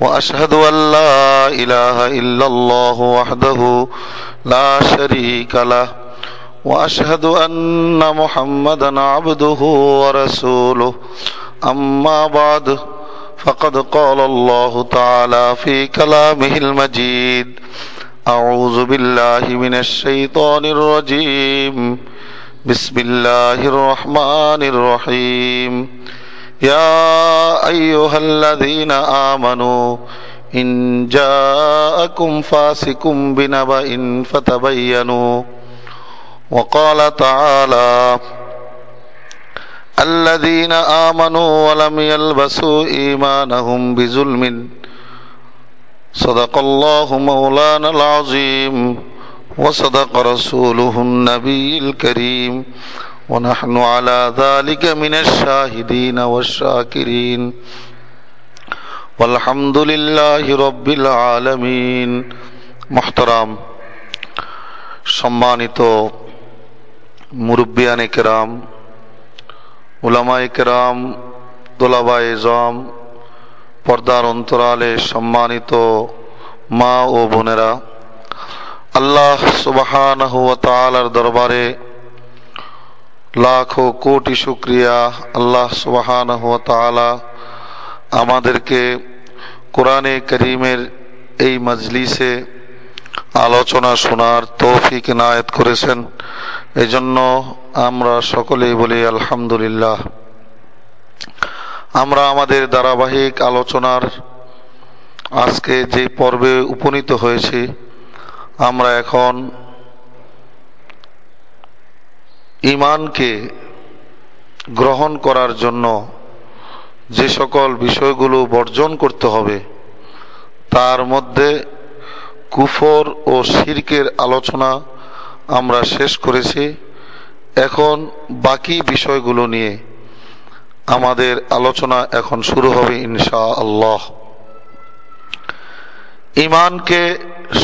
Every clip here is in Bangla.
وأشهد أن لا إله إلا الله وحده لا شريك له وأشهد أن محمدا عبده ورسوله. أما بعد فقد قال الله تعالى في كلامه المجيد أعوذ بالله من الشيطان الرجيم. بسم الله الرحمن الرحيم. يا أيها الذين آمنوا إن جاءكم فاسق بنبأ فتبينوا وقال تعالى الذين آمنوا ولم يلبسوا إيمانهم بظلم صدق الله مولانا العظيم وصدق رسوله النبي الكريم ونحن على ذلك من الشاهدين والشاكرين والحمد لله رب العالمين محترم সম্মানিত মুরব্বিয়ানে কেরাম উলামায়ে কেরাম দোলাবায়ে জম পর্দার অন্তরালে সম্মানিত মা ও বোনেরা আল্লাহ সুবহানাহু ওয়া তাআলার দরবারে লাখো কোটি শুক্রিয়া আল্লাহ তাআলা আমাদেরকে কোরআনে করিমের এই মজলিসে আলোচনা শোনার তৌফিক নায়ত করেছেন। এজন্য আমরা সকলেই বলি আলহামদুলিল্লাহ। আমরা আমাদের ধারাবাহিক আলোচনার আজকে যে পর্বে উপনীত হয়েছি, আমরা এখন ইমানকে গ্রহণ করার জন্য যে সকল বিষয়গুলো বর্জন করতে হবে, তার মধ্যে কুফর ও শিরকের আলোচনা আমরা শেষ করেছি। এখন বাকি বিষয়গুলো নিয়ে আমাদের আলোচনা এখন শুরু হবে ইনশা আল্লাহ ইমানকে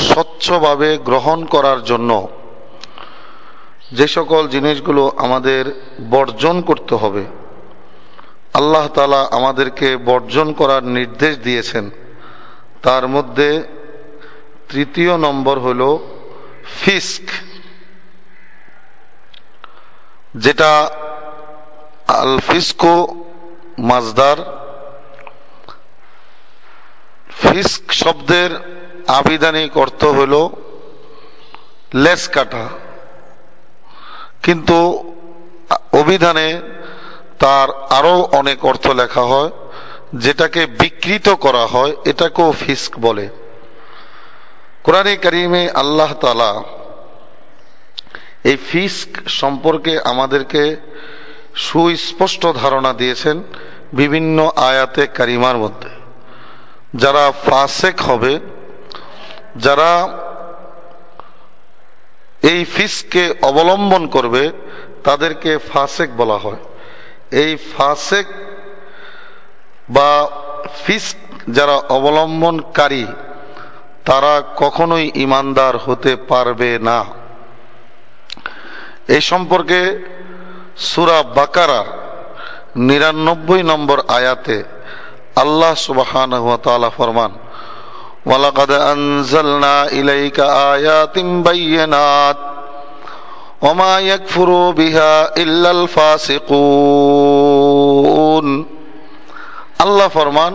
স্বচ্ছভাবে গ্রহণ করার জন্য যে সকল জিনিসগুলো আমাদের বর্জন করতে হবে, আল্লাহ তালা আমাদেরকে বর্জন করার নির্দেশ দিয়েছেন। তার মধ্যে তৃতীয় নম্বর হল ফিস্ক, যেটা আল ফিস্কো মাজদার ফিস্ক শব্দের আবিধানিক অর্থ হল লেস কাটা। কিন্তু অভিধানে তার আরও অনেক অর্থ লেখা হয়, যেটাকে বিকৃত করা হয়, এটাকেও ফিস্ক বলে। কোরআনে করিমে আল্লাহ তালা এই ফিস্ক সম্পর্কে আমাদেরকে সুস্পষ্ট ধারণা দিয়েছেন বিভিন্ন আয়াতে কারিমার মধ্যে। যারা ফাসেক হবে, যারা এই ফিসকে অবলম্বন করবে, তাদেরকে ফাসেক বলা হয়। এই ফাসেক বা ফিস্ক যারা অবলম্বনকারী, তারা কখনোই ইমানদার হতে পারবে না। এই সম্পর্কে সুরা বাকারার নিরানব্বই নম্বর আয়াতে আল্লাহ সুবাহান ফরমান ولقد أنزلنا إليك آيات بينات وما يكفر بها إلا الفاسقون আল্লাহ ফরমান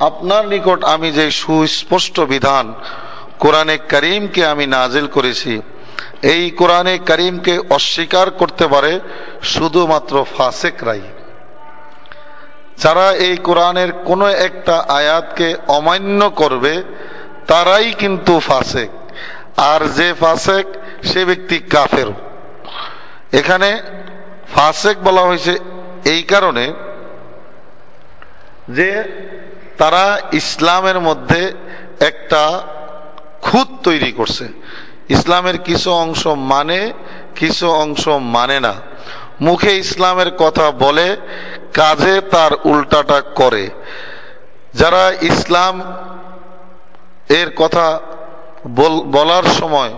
আপনার নিকট আমি যে সুস্পষ্ট বিধান কোরআনে করিমকে আমি নাজিল করেছি এই কোরআনে করিমকে অস্বীকার করতে পারে শুধুমাত্র ফাসেকরাই যারা এই কোরআনের কোন একটা আয়াতকে অমান্য করবে, তারাই কিন্তু ফাসেক। আর যে ফাসেক, সে ব্যক্তি কাফের। এখানে ফাসেক বলা হয়েছে এই কারণে যে তারা ইসলামের মধ্যে একটা খুদ তৈরি করছে। ইসলামের কিছু অংশ মানে কিছু অংশ মানে না। মুখে ইসলামের কথা বলে কাজে তার উল্টাটা করে। যারা ইসলাম এর কথা বলার সময়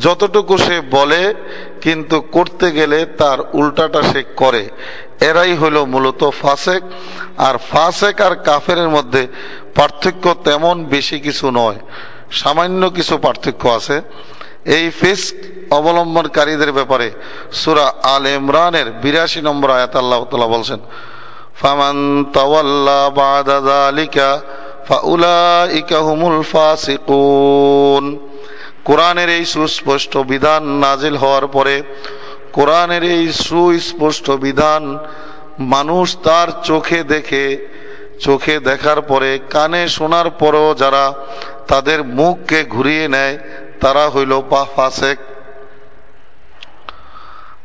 যতটুকু সে বলে, কিন্তু করতে গেলে তার উল্টাটা সে করে। এরাই হলো মূলত ফাসেক। আর ফাসেক আর কাফের মধ্যে পার্থক্য তেমন বেশি কিছু নয়। সামান্য কিছু পার্থক্য আছে। এই ফিস অবলম্বনকারীদের ব্যাপারে সুরা আল ইমরানের বিরাশি নম্বর আয়াত আল্লাহ তালা বলছেন, ফামান তাওয়াল্লা বাদা যালিকা ফাউলাইকা হুমুল ফাসিকুন। কোরআনের এই সুস্পষ্ট বিধান নাজিল হওয়ার পরে কোরআনের এই সুস্পষ্ট বিধান মানুষ তার চোখে দেখে, চোখে দেখার পরে কানে শোনার পরও যারা তাদের মুখকে ঘুরিয়ে নেয় তারা হইল পা ফাসেক।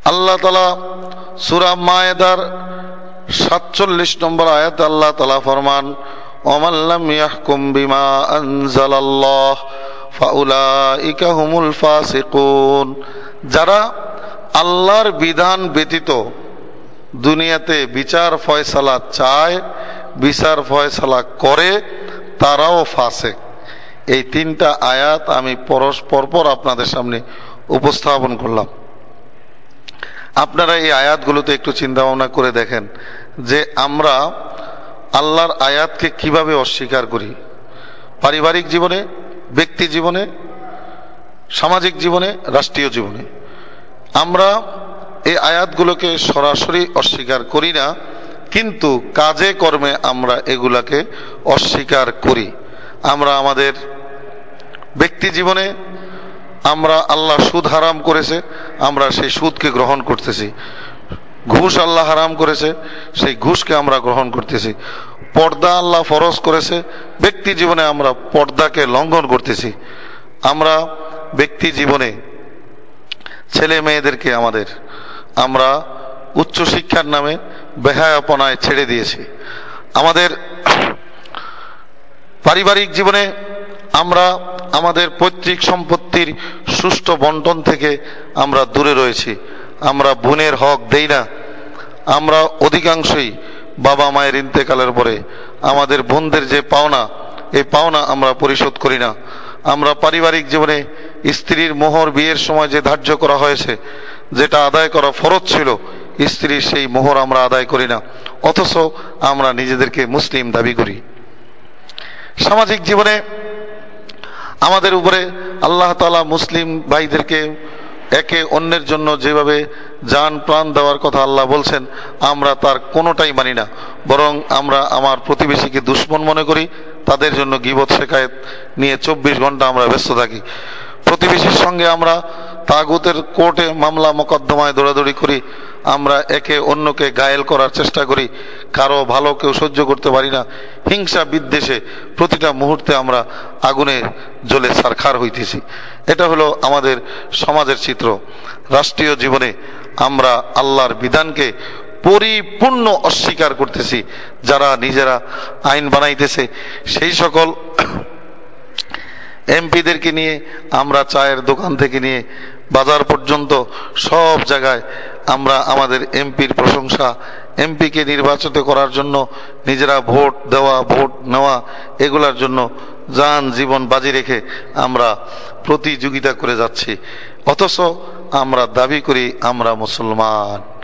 আল্লাহ তালা সুরা মায়েদার সাতচল্লিশ নম্বর আয়াত আল্লাহ তালা ফরমান অমাল্লাম ইয়াহকুম বিমা আনজালাল্লাহ, ফাউলাইকা হুমুল ফাসিকুন। যারা আল্লাহর বিধান ব্যতীত দুনিয়াতে বিচার ফয়সালা চায়, বিচার ফয়সালা করে, তারাও ফাসেক। এই তিনটা আয়াত আমি পরস্পর পর আপনাদের সামনে উপস্থাপন করলাম। আপনারা এই আয়াতগুলোতে একটু চিন্তা ভাবনা করে দেখেন যে আমরা আল্লাহর আয়াতকে কীভাবে অস্বীকার করি। পারিবারিক জীবনে, ব্যক্তি জীবনে, সামাজিক জীবনে, রাষ্ট্রীয় জীবনে। আমরা এই আয়াতগুলোকে সরাসরি অস্বীকার করি না, কিন্তু কাজে কর্মে আমরা এগুলাকে অস্বীকার করি। আমরা আমাদের ব্যক্তি জীবনে আমরা আল্লাহ সুদ হারাম করেছে, আমরা সেই সুদকে গ্রহণ করতেছি। ঘুষ আল্লাহ হারাম করেছে, সেই ঘুষকে আমরা গ্রহণ করতেছি। পর্দা আল্লাহ ফরজ করেছে, ব্যক্তি জীবনে আমরা পর্দাকে লঙ্ঘন করতেছি। আমরা ব্যক্তি জীবনে ছেলে মেয়েদেরকে আমাদের, আমরা উচ্চ শিক্ষার নামে বেহায়াপনায় ছেড়ে দিয়েছি। আমাদের পারিবারিক জীবনে আমরা আমাদের পৈতৃক সম্পত্তির সুষ্ঠু বন্টন থেকে আমরা দূরে রয়েছি। আমরা বোনের হক দেই না। আমরা অধিকাংশই বাবা মায়ের ইন্তেকালের পরে আমাদের বোনদের যে পাওনা, এই পাওনা আমরা পরিশোধ করি না। আমরা পারিবারিক জীবনে স্ত্রীর মোহর বিয়ের সময় যে ধার্য করা হয়েছে, যেটা আদায় করা ফরজ ছিল, স্ত্রীর সেই মোহর আমরা আদায় করি না। অথচ আমরা নিজেদেরকে মুসলিম দাবি করি। সামাজিক জীবনে আমাদের উপরে আল্লাহ তালা মুসলিম ভাইদেরকে একে অন্যের জন্য যেভাবে যান প্রাণ দেওয়ার কথা আল্লাহ বলছেন, আমরা তার কোনোটাই মানি না। বরং আমরা আমার প্রতিবেশীকে দুশ্মন মনে করি, তাদের জন্য গিবত শেখায়ত নিয়ে চব্বিশ ঘণ্টা আমরা ব্যস্ত থাকি। প্রতিবেশীর সঙ্গে আমরা তাগুতের কোর্টে মামলা মোকদ্দমায় দৌড়াদৌড়ি করি, আমরা একে অন্যকে গায়েল করার চেষ্টা করি, কারও ভালো কেউ সহ্য করতে পারি না। হিংসা বিদ্বেষে প্রতিটা মুহূর্তে আমরা আগুনে জ্বলে সারখার হইতেছি। এটা হলো আমাদের সমাজের চিত্র। রাষ্ট্রীয় জীবনে আমরা আল্লাহর বিধানকে পরিপূর্ণ অস্বীকার করতেছি, যারা নিজেরা আইন বানাইতেছে। সেই সকল এমপিদেরকে নিয়ে, আমরা চায়ের দোকান থেকে নিয়ে, বাজার পর্যন্ত সব জায়গায় আমরা আমাদের এমপির প্রশংসা, এমপিকে নির্বাচিত করার জন্য নিজেরা ভোট দেওয়া, ভোট নেওয়া, এগুলার জন্য যান, জীবন বাজি রেখে আমরা প্রতিযোগিতা করে যাচ্ছি। অথচ আমরা দাবি করি, আমরা মুসলমান।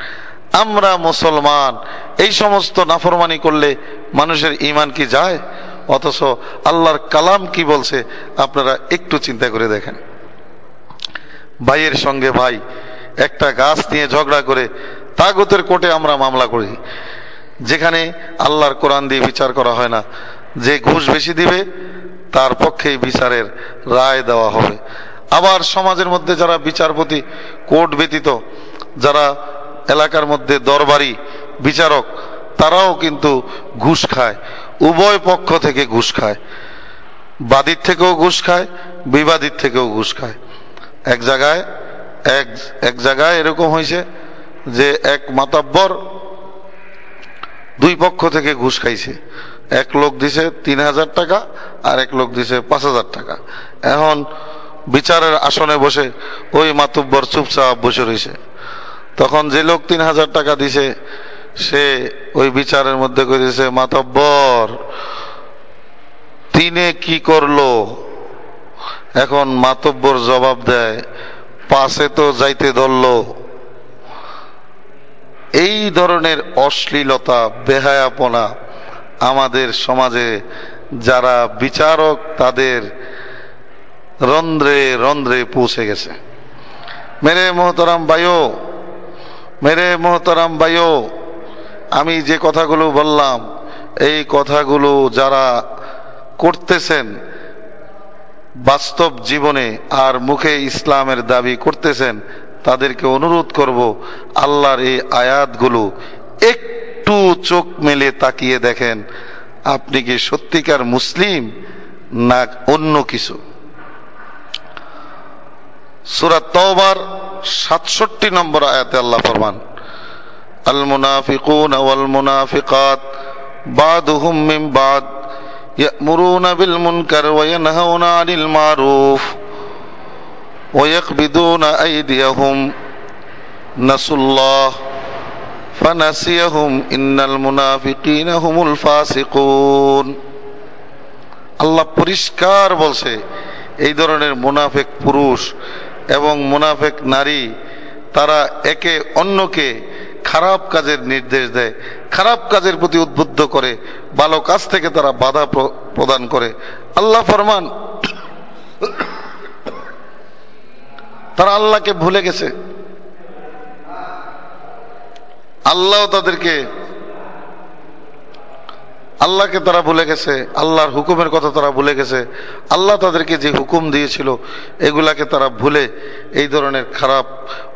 আমরা মুসলমান। এই সমস্ত নাফরমানি করলে মানুষের ইমান কি যায়? অথচ আল্লাহর কালাম কি বলছে, আপনারা একটু চিন্তা করে দেখেন। ভাইয়ের সঙ্গে ভাই, একটা গাছ নিয়ে ঝগড়া করে তাগতের কোর্টে আমরা মামলা করি। যেখানে আল্লাহর কোরআন দিয়ে বিচার করা হয় না। যে ঘুষ বেশি দিবে তার পক্ষেই বিচারের রায় দেওয়া হবে। আবার সমাজের মধ্যে যারা বিচারপতি, কোর্ট ব্যতীত যারা এলাকার মধ্যে দরবারি বিচারক, তারাও কিন্তু ঘুষ খায়। উভয় পক্ষ থেকে ঘুষ খায়। বাদীর থেকেও ঘুষ খায়, বিবাদীর থেকেও ঘুষ খায়। এক জায়গায়, এক এক জায়গায় এরকম হয়েছে যে এক মাতাব্বর দুই পক্ষ থেকে ঘুষ খাইছে। এক লোক দিছে তিন হাজার টাকা, আর এক লোক দিছে পাঁচ হাজার টাকা। এখন বিচারের আসনে বসে ওই মাতুব্বর চুপচাপ বসে রয়েছে। তখন যে লোক তিন হাজার টাকা দিছে, সে ওই বিচারের মধ্যে করেছে মাতব্বর, তিনে কি করল? এখন মাতব্বর জবাব দেয় পাশে তো যাইতে ধরলো। এই ধরনের অশ্লীলতা, বেহায়াপনা আমাদের সমাজে যারা বিচারক, তাদের রন্ধ্রে রন্ধ্রে পৌঁছে গেছে। মেরে মোহতরাম বায়ো মেরে মোহতরাম বায়ো আমি যে কথাগুলো বললাম, এই কথাগুলো যারা করতেছেন, বাস্তব জীবনে আর মুখে ইসলামের দাবি করতেছেন, তাদেরকে অনুরোধ করব, আল্লাহর এই আয়াতগুলো একটু চোখ মেলে তাকিয়ে দেখেন আপনি কি সত্যিকার মুসলিম না অন্য কিছু সুরাত তওবার সাতষট্টি নম্বর আয়াতে আল্লাহ ফরমান আল মুনাফিকুন ওয়াল মুনাফিকাত বাদুহুম মিন বাদ يأمرون بالمنكر وينهون عن المعروف ويقبضون أيديهم نسوا الله ফানাসিয়াহুম ইন্নাল মুনাফিকিনা হুমুল ফাসিকুন আল্লাহ পরিষ্কার বলছে, এই ধরনের মুনাফেক পুরুষ এবং মুনাফেক নারী, তারা একে অন্যকে খারাপ কাজের নির্দেশ দেয়, খারাপ কাজের প্রতি উদ্বুদ্ধ করে, ভালো কাজ থেকে তারা বাধা প্রদান করে। আল্লাহ ফরমান, তারা আল্লাহকে ভুলে গেছে। আল্লাহ তাদেরকে, আল্লাহকে তারা ভুলে গেছে, আল্লাহর হুকুমের কথা তারা ভুলে গেছে, আল্লাহ তাদেরকে যে হুকুম দিয়েছিল, এগুলাকে তারা ভুলে এই ধরনের খারাপ,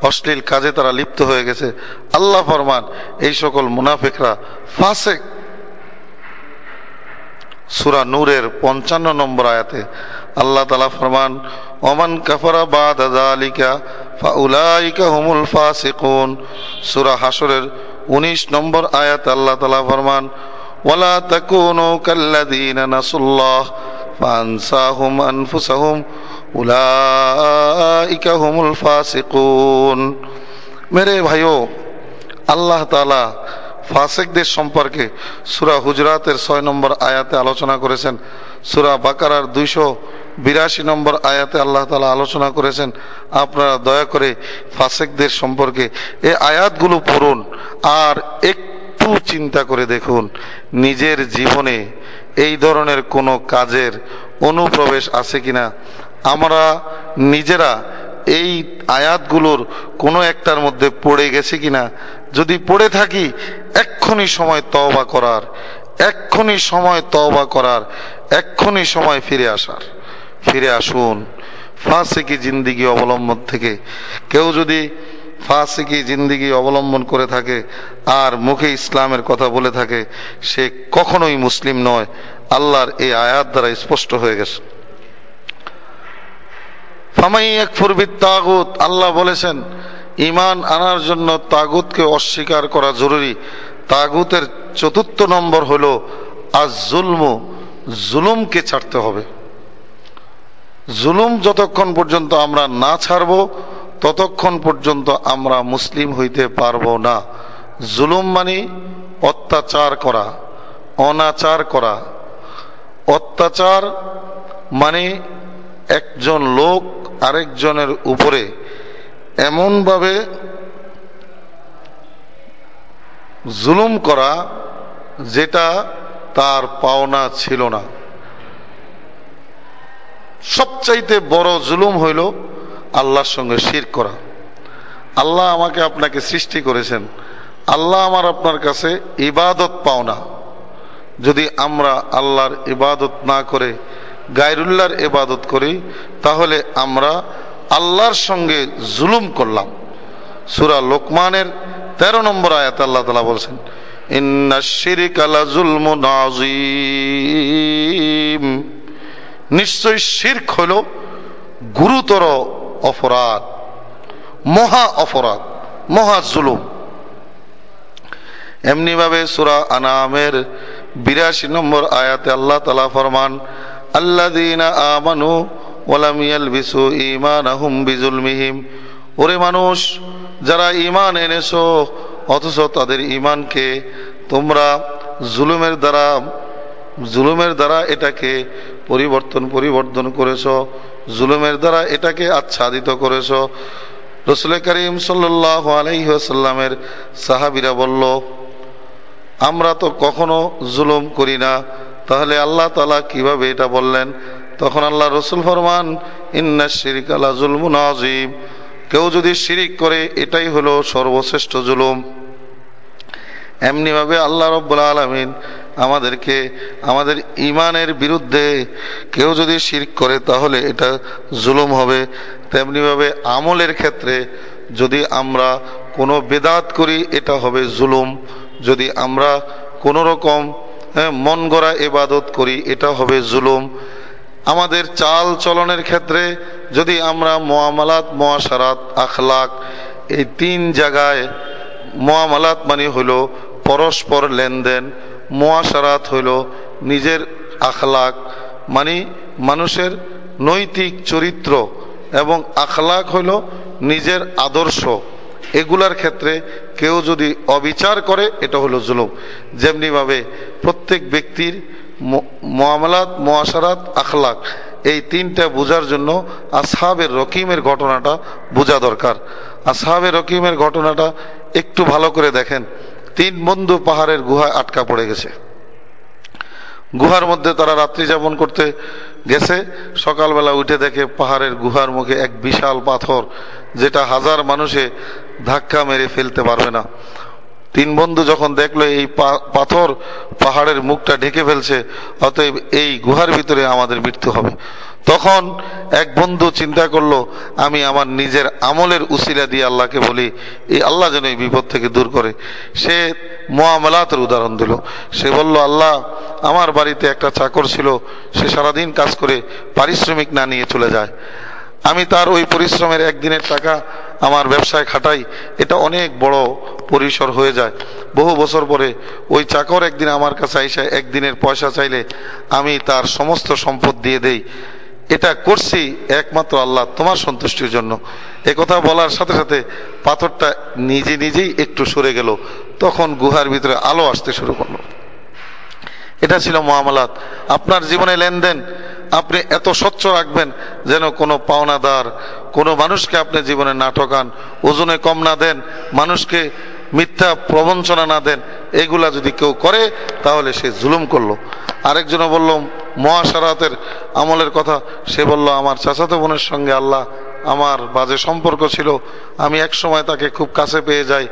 অশ্লীল কাজে তারা লিপ্ত হয়ে গেছে। আল্লাহ ফরমান, এই সকল মুনাফিকরা ফাসেক, সুরা নূরের পঞ্চান্ন নম্বর আয়াতে আল্লাহ তালা ফরমান ওমান কাফারা বাদ আলিকা ফাউলাইকা হুমুল ফাসিকুন। সুরা হাসরের উনিশ নম্বর আয়াত আল্লাহ তালা ফরমান, ওয়ালা তাকুনু কাল্লাযীনা নাসুল্লাহ ফানসাহুম আনফুসাহুম, উলাইকা হুমুল ফাসিকুন। মেরে ভাইও, আল্লাহ তাআলা ফাসেকদের সম্পর্কে সুরা হুজরাতের ছয় নম্বর আয়াতে আলোচনা করেছেন। সুরা বাকারার দুইশো বিরাশি নম্বর আয়াতে আল্লাহ তালা আলোচনা করেছেন, আপনারা দয়া করে ফাসেকদের সম্পর্কে এই আয়াতগুলো পড়ুন আর একটু চিন্তা করে দেখুন, নিজের জীবনে এই ধরনের কোনো কাজের অনুপ্রবেশ আছে কিনা। আমরা নিজেরা এই আয়াতগুলোর কোনো একটার মধ্যে পড়ে গেছে কিনা, যদি পড়ে থাকি, এক্ষুনি সময় তওবা করার, এক্ষুনি সময় তওবা করার, এক্ষুনি সময় ফিরে আসার। ফিরে আসুন। ফাঁসিকি জিন্দিগি অবলম্বন থেকে। কেউ যদি ফাঁসিকি জিন্দিগি অবলম্বন করে থাকে, আর মুখে ইসলামের কথা বলে থাকে, সে কখনোই মুসলিম নয়। আল্লাহর এই আয়াত দ্বারা স্পষ্ট হয়ে গেছে। ফামাই এক ফুরবিদ তাগুত আল্লাহ বলেছেন ইমান আনার জন্য তাগুতকে অস্বীকার করা জরুরি। তাগুতের চতুর্থ নম্বর হলো আজ জুলম জুলুমকে ছাড়তে হবে। জুলুম যতক্ষণ পর্যন্ত আমরা না ছাড়ব, ততক্ষণ পর্যন্ত আমরা মুসলিম হইতে পারব না। জুলুম মানে অত্যাচার করা, অনাচার করা। অত্যাচার মানে একজন লোক আরেকজনের উপরে এমনভাবে জুলুম করা যেটা তার পাওনা ছিল না। সবচাইতে বড় জুলুম হইল আল্লাহর সঙ্গে শির করা। আল্লাহ আমাকে আপনাকে সৃষ্টি করেছেন। আল্লাহ আমার আপনার কাছে ইবাদত পাওনা। যদি আমরা আল্লাহর ইবাদত না করে, গায়রুল্লাহর ইবাদত করি, তাহলে আমরা আল্লাহর সঙ্গে জুলুম করলাম। সুরা লোকমানের তেরো নম্বর আয়াত আল্লাহ তালা বলছেন নিশ্চয় শির্ক হল গুরুতর অপরাধ, মহা অপরাধ, মহা জুলুম। এমনি ভাবে সুরা আনামের বিরাশি নম্বর আয়াতে আল্লাহ তালা ফরমান আল্লাদিনা আমানু ওলাম ইয়ালবিসু ঈমানাহুম বিজুলমিহিম। ওরে মানুষ, যারা ঈমান এনেছো, অথচ তাদের ঈমানকে তোমরা জুলুমের দ্বারা জুলুমের দ্বারা এটাকে পরিবর্তন পরিবর্তন করেছ। জুলুমের দ্বারা এটাকে আচ্ছাদিত করেছ। রসুল করিম সাল্লাহ আলাইসাল্লামের সাহাবিরা বলল, আমরা তো কখনো জুলুম করি না। তাহলে আল্লাহ তালা কীভাবে এটা বললেন? তখন আল্লাহ রসুল ফরমান, ইন্না শিরিক আল্লাহ জুলমুন আজিম কেউ যদি শিরিক করে, এটাই হলো সর্বশ্রেষ্ঠ জুলুম। এমনিভাবে আল্লাহ রব্বুল আলমিন আমাদেরকে আমাদের ইমানের বিরুদ্ধে কেউ যদি শির্ক করে তাহলে এটা জুলুম হবে। তেমনিভাবে আমলের ক্ষেত্রে যদি আমরা কোনো বেদাত করি এটা হবে জুলুম। যদি আমরা কোনো রকম হ্যাঁ, মন গড়া এবাদত করি এটা হবে জুলুম। আমাদের চাল চলনের ক্ষেত্রে যদি আমরা মোয়ামালাত মোয়াশারাত আখলাক এই তিন জায়গায় মোয়ামালাত মানে হলো পরস্পর লেনদেন মোয়াশারাত হইল নিজের আখলাক মানে মানুষের নৈতিক চরিত্র এবং আখলাক হইল নিজের আদর্শ। এগুলার ক্ষেত্রে কেউ যদি অবিচার করে, এটা হলো জুলুম। যেমনিভাবে প্রত্যেক ব্যক্তির মোয়ামলাত মোয়াশারাত আখলাক, এই তিনটা বোঝার জন্য আসহাবের রকিমের ঘটনাটা বোঝা দরকার। আসহাবের রকিমের ঘটনাটা একটু ভালো করে দেখেন। তিন বন্ধু পাহাড়ের গুহায় আটকা পড়ে গেছে। গুহার মধ্যে তারা রাত্রি যাপন করতে গেছে। সকালবেলা উঠে দেখে পাহাড়ের গুহার মুখে এক বিশাল পাথর, যেটা হাজার মানুষে ধাক্কা মেরে ফেলতে পারবে না। তিন বন্ধু যখন দেখল, এই পাথর পাহাড়ের মুখটা ঢেকে ফেলছে, অতএব এই গুহার ভিতরে আমাদের মৃত্যু হবে। তখন এক বন্ধু চিন্তা করল, আমি আমার নিজের আমলের উসিলা দিয়ে আল্লাহকে বলি, এই আল্লাহ যেন এই বিপদ থেকে দূর করে। সে মোয়ামলাতের উদাহরণ দিল। সে বলল, আল্লাহ, আমার বাড়িতে একটা চাকর ছিল, সে সারাদিন কাজ করে পারিশ্রমিক না নিয়ে চলে যায়। আমি তার ওই পরিশ্রমের একদিনের টাকা আমার ব্যবসায় খাটাই, এটা অনেক বড় পরিসর হয়ে যায়। বহু বছর পরে ওই চাকর একদিন আমার কাছে আইসা একদিনের পয়সা চাইলে আমি তার সমস্ত সম্পদ দিয়ে দেই। এটা করছি একমাত্র আল্লাহ তোমার সন্তুষ্টির জন্য। এ কথা বলার সাথে সাথে পাথরটা নিজে নিজেই একটু সরে গেল। তখন গুহার ভিতরে আলো আসতে শুরু করল। এটা ছিল মহামালাত আপনার জীবনে লেনদেন আপনি এত স্বচ্ছ রাখবেন যেন কোনো পাওনাদার, কোনো মানুষকে আপনি জীবনে না ঠকান, ওজনে কম না দেন, মানুষকে মিথ্যা প্রবঞ্চনা না দেন, এগুলা যদি কেউ করে তাহলে সে জুলুম করল। আরেকজনে বলল মহাসারাতের আমলের কথা সে বলল, আমার চাচাতো বোনের সঙ্গে আল্লাহ আমার বাজে সম্পর্ক ছিল, আমি এক সময় তাকে খুব কাছে পেয়ে যাই।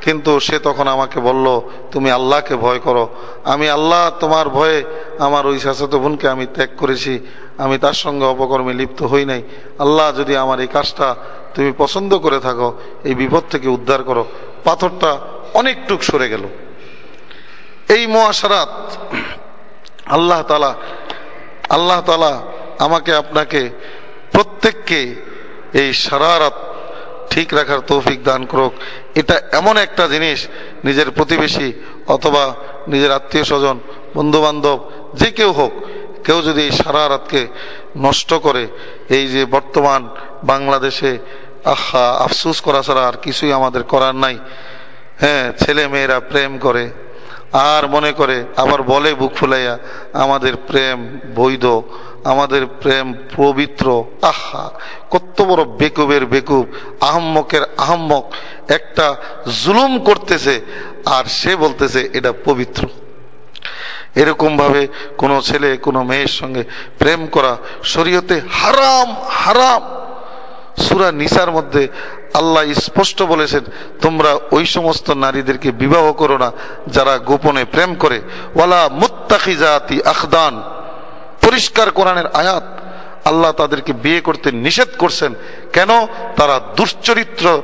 কিন্তু সে তখন আমাকে বলল, তুমি আল্লাহকে ভয় করো। আমি আল্লাহ, তোমার ভয়ে আমার ওই চাচাতো বোনকে আমি ত্যাগ করেছি। আমি তার সঙ্গে অপকর্মে লিপ্ত হই নাই। আল্লাহ, যদি আমার এই কাজটা তুমি পছন্দ করে থাকো, এই বিপদ থেকে উদ্ধার করো। পাথরটা অনেকটুক সরে গেল। এই মহাসারাত আল্লাহ তালা আল্লাহ তালা আমাকে আপনাকে প্রত্যেককে এই সারারাত ঠিক রাখার তৌফিক দান করুক। এটা এমন একটা জিনিস, নিজের প্রতিবেশী অথবা নিজের আত্মীয় স্বজন বন্ধু বান্ধব যে কেউ হোক, কেউ যদি এই সারা রাতকে নষ্ট করে, এই যে বর্তমান বাংলাদেশে, আহা, আফসুস করা ছাড়া আর কিছুই আমাদের করার নাই। হ্যাঁ ছেলে মেয়েরা প্রেম করে আর মনে করে, আবার বলে বুক ফুলাইয়া, আমাদের প্রেম বৈধ, আমাদের প্রেম পবিত্র। আহা, কত বড় বেকুবের বেকুব, আহম্মকের আহম্মক। একটা জুলুম করতেছে, আর সে বলতেছে, এটা পবিত্র। এরকম ভাবে কোনো ছেলে, কোনো মেয়ের সঙ্গে প্রেম করা শরীয়তে হারাম হারাম। সুরা নিসার মধ্যে আল্লাহ স্পষ্ট বলেছেন, তোমরা ওই সমস্ত নারীদেরকে বিবাহ করো না, যারা গোপনে প্রেম করে। ওয়ালা মুত্তাখিজাতি আখদান। পরিষ্কার কোরআনের আয়াত। আল্লাহ তাদেরকে বিয়ে করতে নিষেধ করছেন। কেন? তারা দুশ্চরিত্র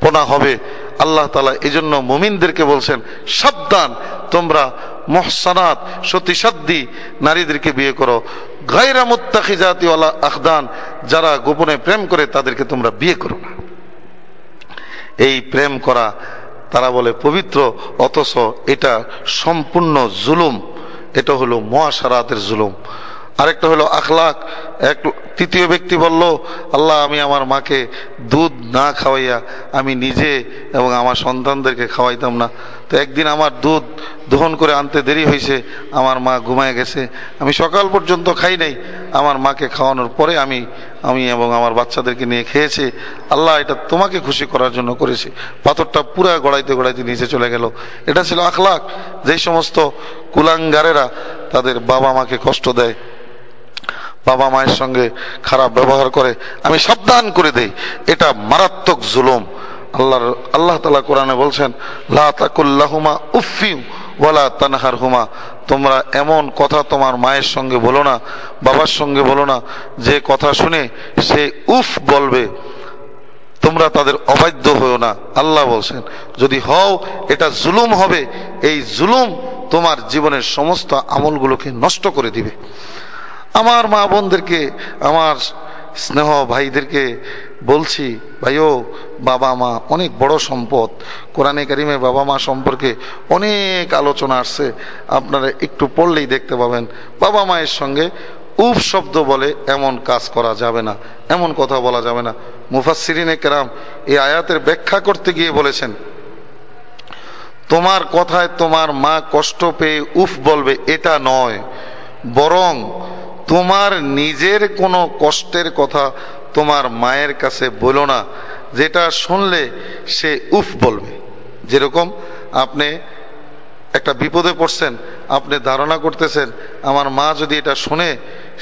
পোনা হবে। আল্লাহ তালা এই জন্য মুমিনদেরকে বলছেন, সাবধান, তোমরা মহসানাত সতীসাদ্দি নারীদেরকে বিয়ে করো। গায়রা মুত্তাখিজাতিওয়ালা আখদান, যারা গোপনে প্রেম করে, তাদেরকে তোমরা বিয়ে করো না। এই প্রেম করা, তারা বলে পবিত্র, অথচ এটা সম্পূর্ণ জুলুম। এটা হলো মহাসারাতের জুলুম। আরেকটা হলো আখলাক। এক তৃতীয় ব্যক্তি বলল, আল্লাহ, আমি আমার মাকে দুধ না খাওয়াইয়া আমি নিজে এবং আমার সন্তানদেরকে খাওয়াইতাম না। তো একদিন আমার দুধ দহন করে আনতে দেরি হয়েছে, আমার মা ঘুমায় গেছে। আমি সকাল পর্যন্ত খাই নাই, আমার মাকে খাওয়ানোর পরে আমি আমি এবং আমার বাচ্চাদেরকে নিয়ে খেয়েছি। আল্লাহ এটা তোমাকে খুশি করার জন্য করেছি। পাথরটা পুরা গড়াইতে গড়াইতে নিচে চলে গেল। এটা ছিল আখলাক। যেই সমস্ত কুলাঙ্গারেরা তাদের বাবা মাকে কষ্ট দেয়, বাবা মায়ের সঙ্গে খারাপ ব্যবহার করে, আমি সাবধান করে দেই। এটা মারাত্মক জুলুম। আল্লাহর, আল্লাহ তালা কোরআনে বলছেন লাহুমা উফিউ ওয়ালা তানহার হুমা তোমরা এমন কথা তোমার মায়ের সঙ্গে বলো না, বাবার সঙ্গে বলো না, যে কথা শুনে সে উফ বলবে। তোমরা তাদের অবাধ্য হও না। আল্লাহ বলছেন, যদি হও, এটা জুলুম হবে। এই জুলুম তোমার জীবনের সমস্ত আমলগুলোকে নষ্ট করে দিবে। আমার মা বোনদেরকে, আমার স্নেহ ভাইদেরকে বলছি, ভাইও, বাবা মা, অনেক বড় সম্পদ। কোরআনে কারিমে বাবা মা সম্পর্কে অনেক আলোচনা আসছে। আপনারা একটু পড়লেই দেখতে পাবেন। বাবা মায়ের সঙ্গে উপ শব্দ বলে এমন কাজ করা যাবে না, এমন কথা বলা যাবে না। মুফাসিরিনে কেরাম এই আয়াতের ব্যাখ্যা করতে গিয়ে বলেছেন, তোমার কথায় তোমার মা কষ্ট পেয়ে উফ বলবে, এটা নয়। বরং তোমার নিজের কোনো কষ্টের কথা তোমার মায়ের কাছে বলো না, যেটা শুনলে সে উফ বলবে। যেরকম আপনি একটা বিপদে পড়ছেন, আপনি ধারণা করতেছেন, আমার মা যদি এটা শুনে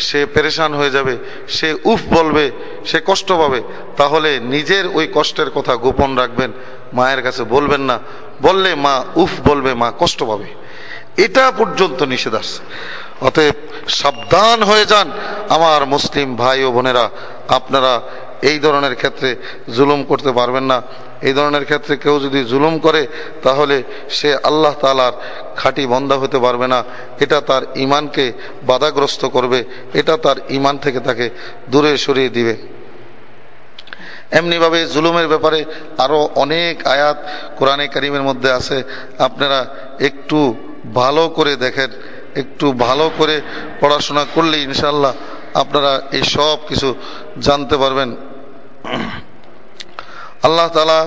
সে পেরেশান হয়ে যাবে, সে উফ বলবে, সে কষ্ট পাবে, তাহলে নিজের ওই কষ্টের কথা গোপন রাখবেন, মায়ের কাছে বলবেন না। বললে মা উফ বলবে, মা কষ্ট পাবে। এটা পর্যন্ত নিষেধ আসছে অতএব সাবধান হয়ে যান। আমার মুসলিম ভাই ও বোনেরা, আপনারা এই ধরনের ক্ষেত্রে জুলুম করতে পারবেন না। এই ধরনের ক্ষেত্রে কেউ যদি জুলুম করে, তাহলে সে আল্লাহ তালার খাঁটি বন্ধা হতে পারবে না। এটা তার ইমানকে বাধাগ্রস্ত করবে। এটা তার ইমান থেকে তাকে দূরে সরিয়ে দিবে। এমনিভাবে জুলুমের ব্যাপারে আরও অনেক আয়াত কোরআনে করিমের মধ্যে আছে। আপনারা একটু ভালো করে দেখেন। একটু ভালো করে পড়াশোনা করলে ইনশাল্লাহ আপনারা এই সব কিছু জানতে পারবেন। আল্লাহ তালা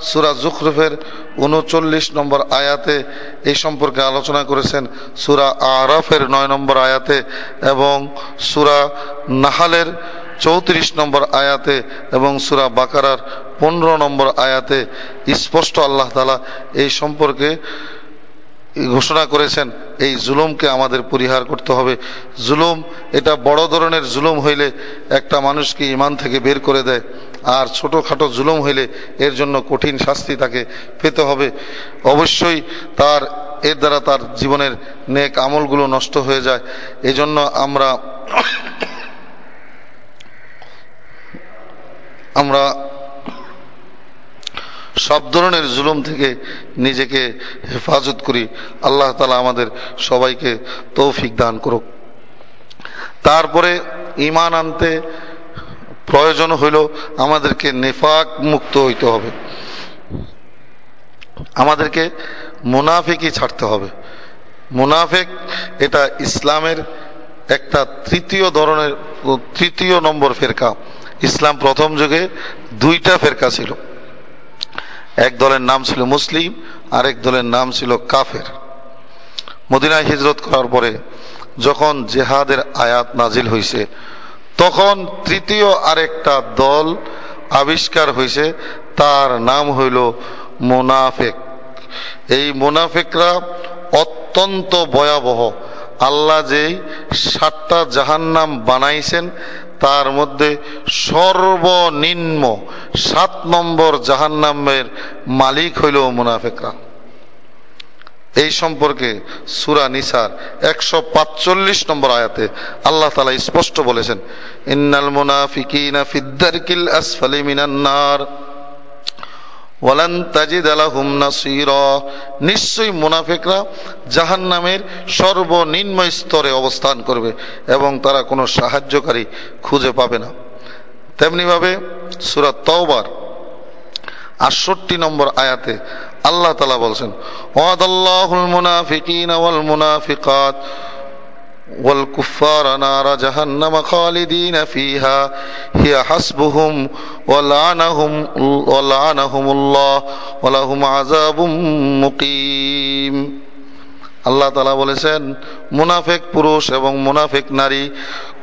সুরা জুখরুফের উনচল্লিশ নম্বর আয়াতে এই সম্পর্কে আলোচনা করেছেন। সুরা আরফের নয় নম্বর আয়াতে এবং সুরা নাহালের চৌত্রিশ নম্বর আয়াতে এবং সুরা বাকারার পনেরো নম্বর আয়াতে স্পষ্ট আল্লাহ তালা এই সম্পর্কে ঘোষণা করেছেন, এই জুলুমকে আমাদের পরিহার করতে হবে। জুলুম, এটা বড় ধরনের জুলুম হইলে একটা মানুষকে ইমান থেকে বের করে দেয়, আর ছোটখাটো জুলুম হইলে এর জন্য কঠিন শাস্তি তাকে পেতে হবে। অবশ্যই তার, এর দ্বারা তার জীবনের নেক আমলগুলো নষ্ট হয়ে যায়। এজন্য আমরা আমরা সব ধরনের জুলুম থেকে নিজেকে হেফাজত করি। আল্লাহ তালা আমাদের সবাইকে তৌফিক দান করুক। তারপরে ইমান আনতে প্রয়োজন হইল আমাদেরকে নেফাক মুক্ত হইতে হবে। আমাদেরকে মুনাফিকই ছাড়তে হবে। মুনাফেক এটা ইসলামের একটা তৃতীয় ধরনের, তৃতীয় নম্বর ফেরকা। ইসলাম প্রথম যুগে দুইটা ফেরকা ছিল। এক দলের নাম ছিল মুসলিম, আরেক দলের নাম ছিল কাফের। মদিনায় হিজরত করার পরে যখন জেহাদের আয়াত নাজিল হয়েছে তখন তৃতীয় আরেকটা দল আবিষ্কার হয়েছে তার নাম হইল মোনাফেক। এই মোনাফেকরা অত্যন্ত ভয়াবহ। আল্লাহ যেই সাতটা জাহান্নাম বানাইছেন তার মধ্যে সর্বনিম্ন সাত নম্বর জাহান্নামের মালিক হইল মুনাফেকরা। এই সম্পর্কে সুরা নিসার একশো পাঁচচল্লিশ নম্বর আয়াতে আল্লাহ তালা স্পষ্ট বলেছেন, ইন্নাল মুনাফিকিনা ফিদ্দারকিল আসফালি মিনান্নার ওয়ালান তাজিদ আলাহুম নাসিরা। নিশ্চয়ই মুনাফিকরা জাহান্নামের সর্বনিম্ন স্তরে অবস্থান করবে এবং তারা কোনো সাহায্যকারী খুঁজে পাবে না। তেমনিভাবে সুরাত তওবার আটষট্টি নম্বর আয়াতে আল্লাহ তালা বলছেন, ওয়াদাল্লাহুল মুনাফিকিন মুনাফিকাত। والكفار نار جهنم خالدين فيها هي حسبهم ولعنهم ولعنهم الله ولهم عذاب مقيم আল্লাহ তালা বলেছেন মুনাফেক পুরুষ এবং মুনাফেক নারী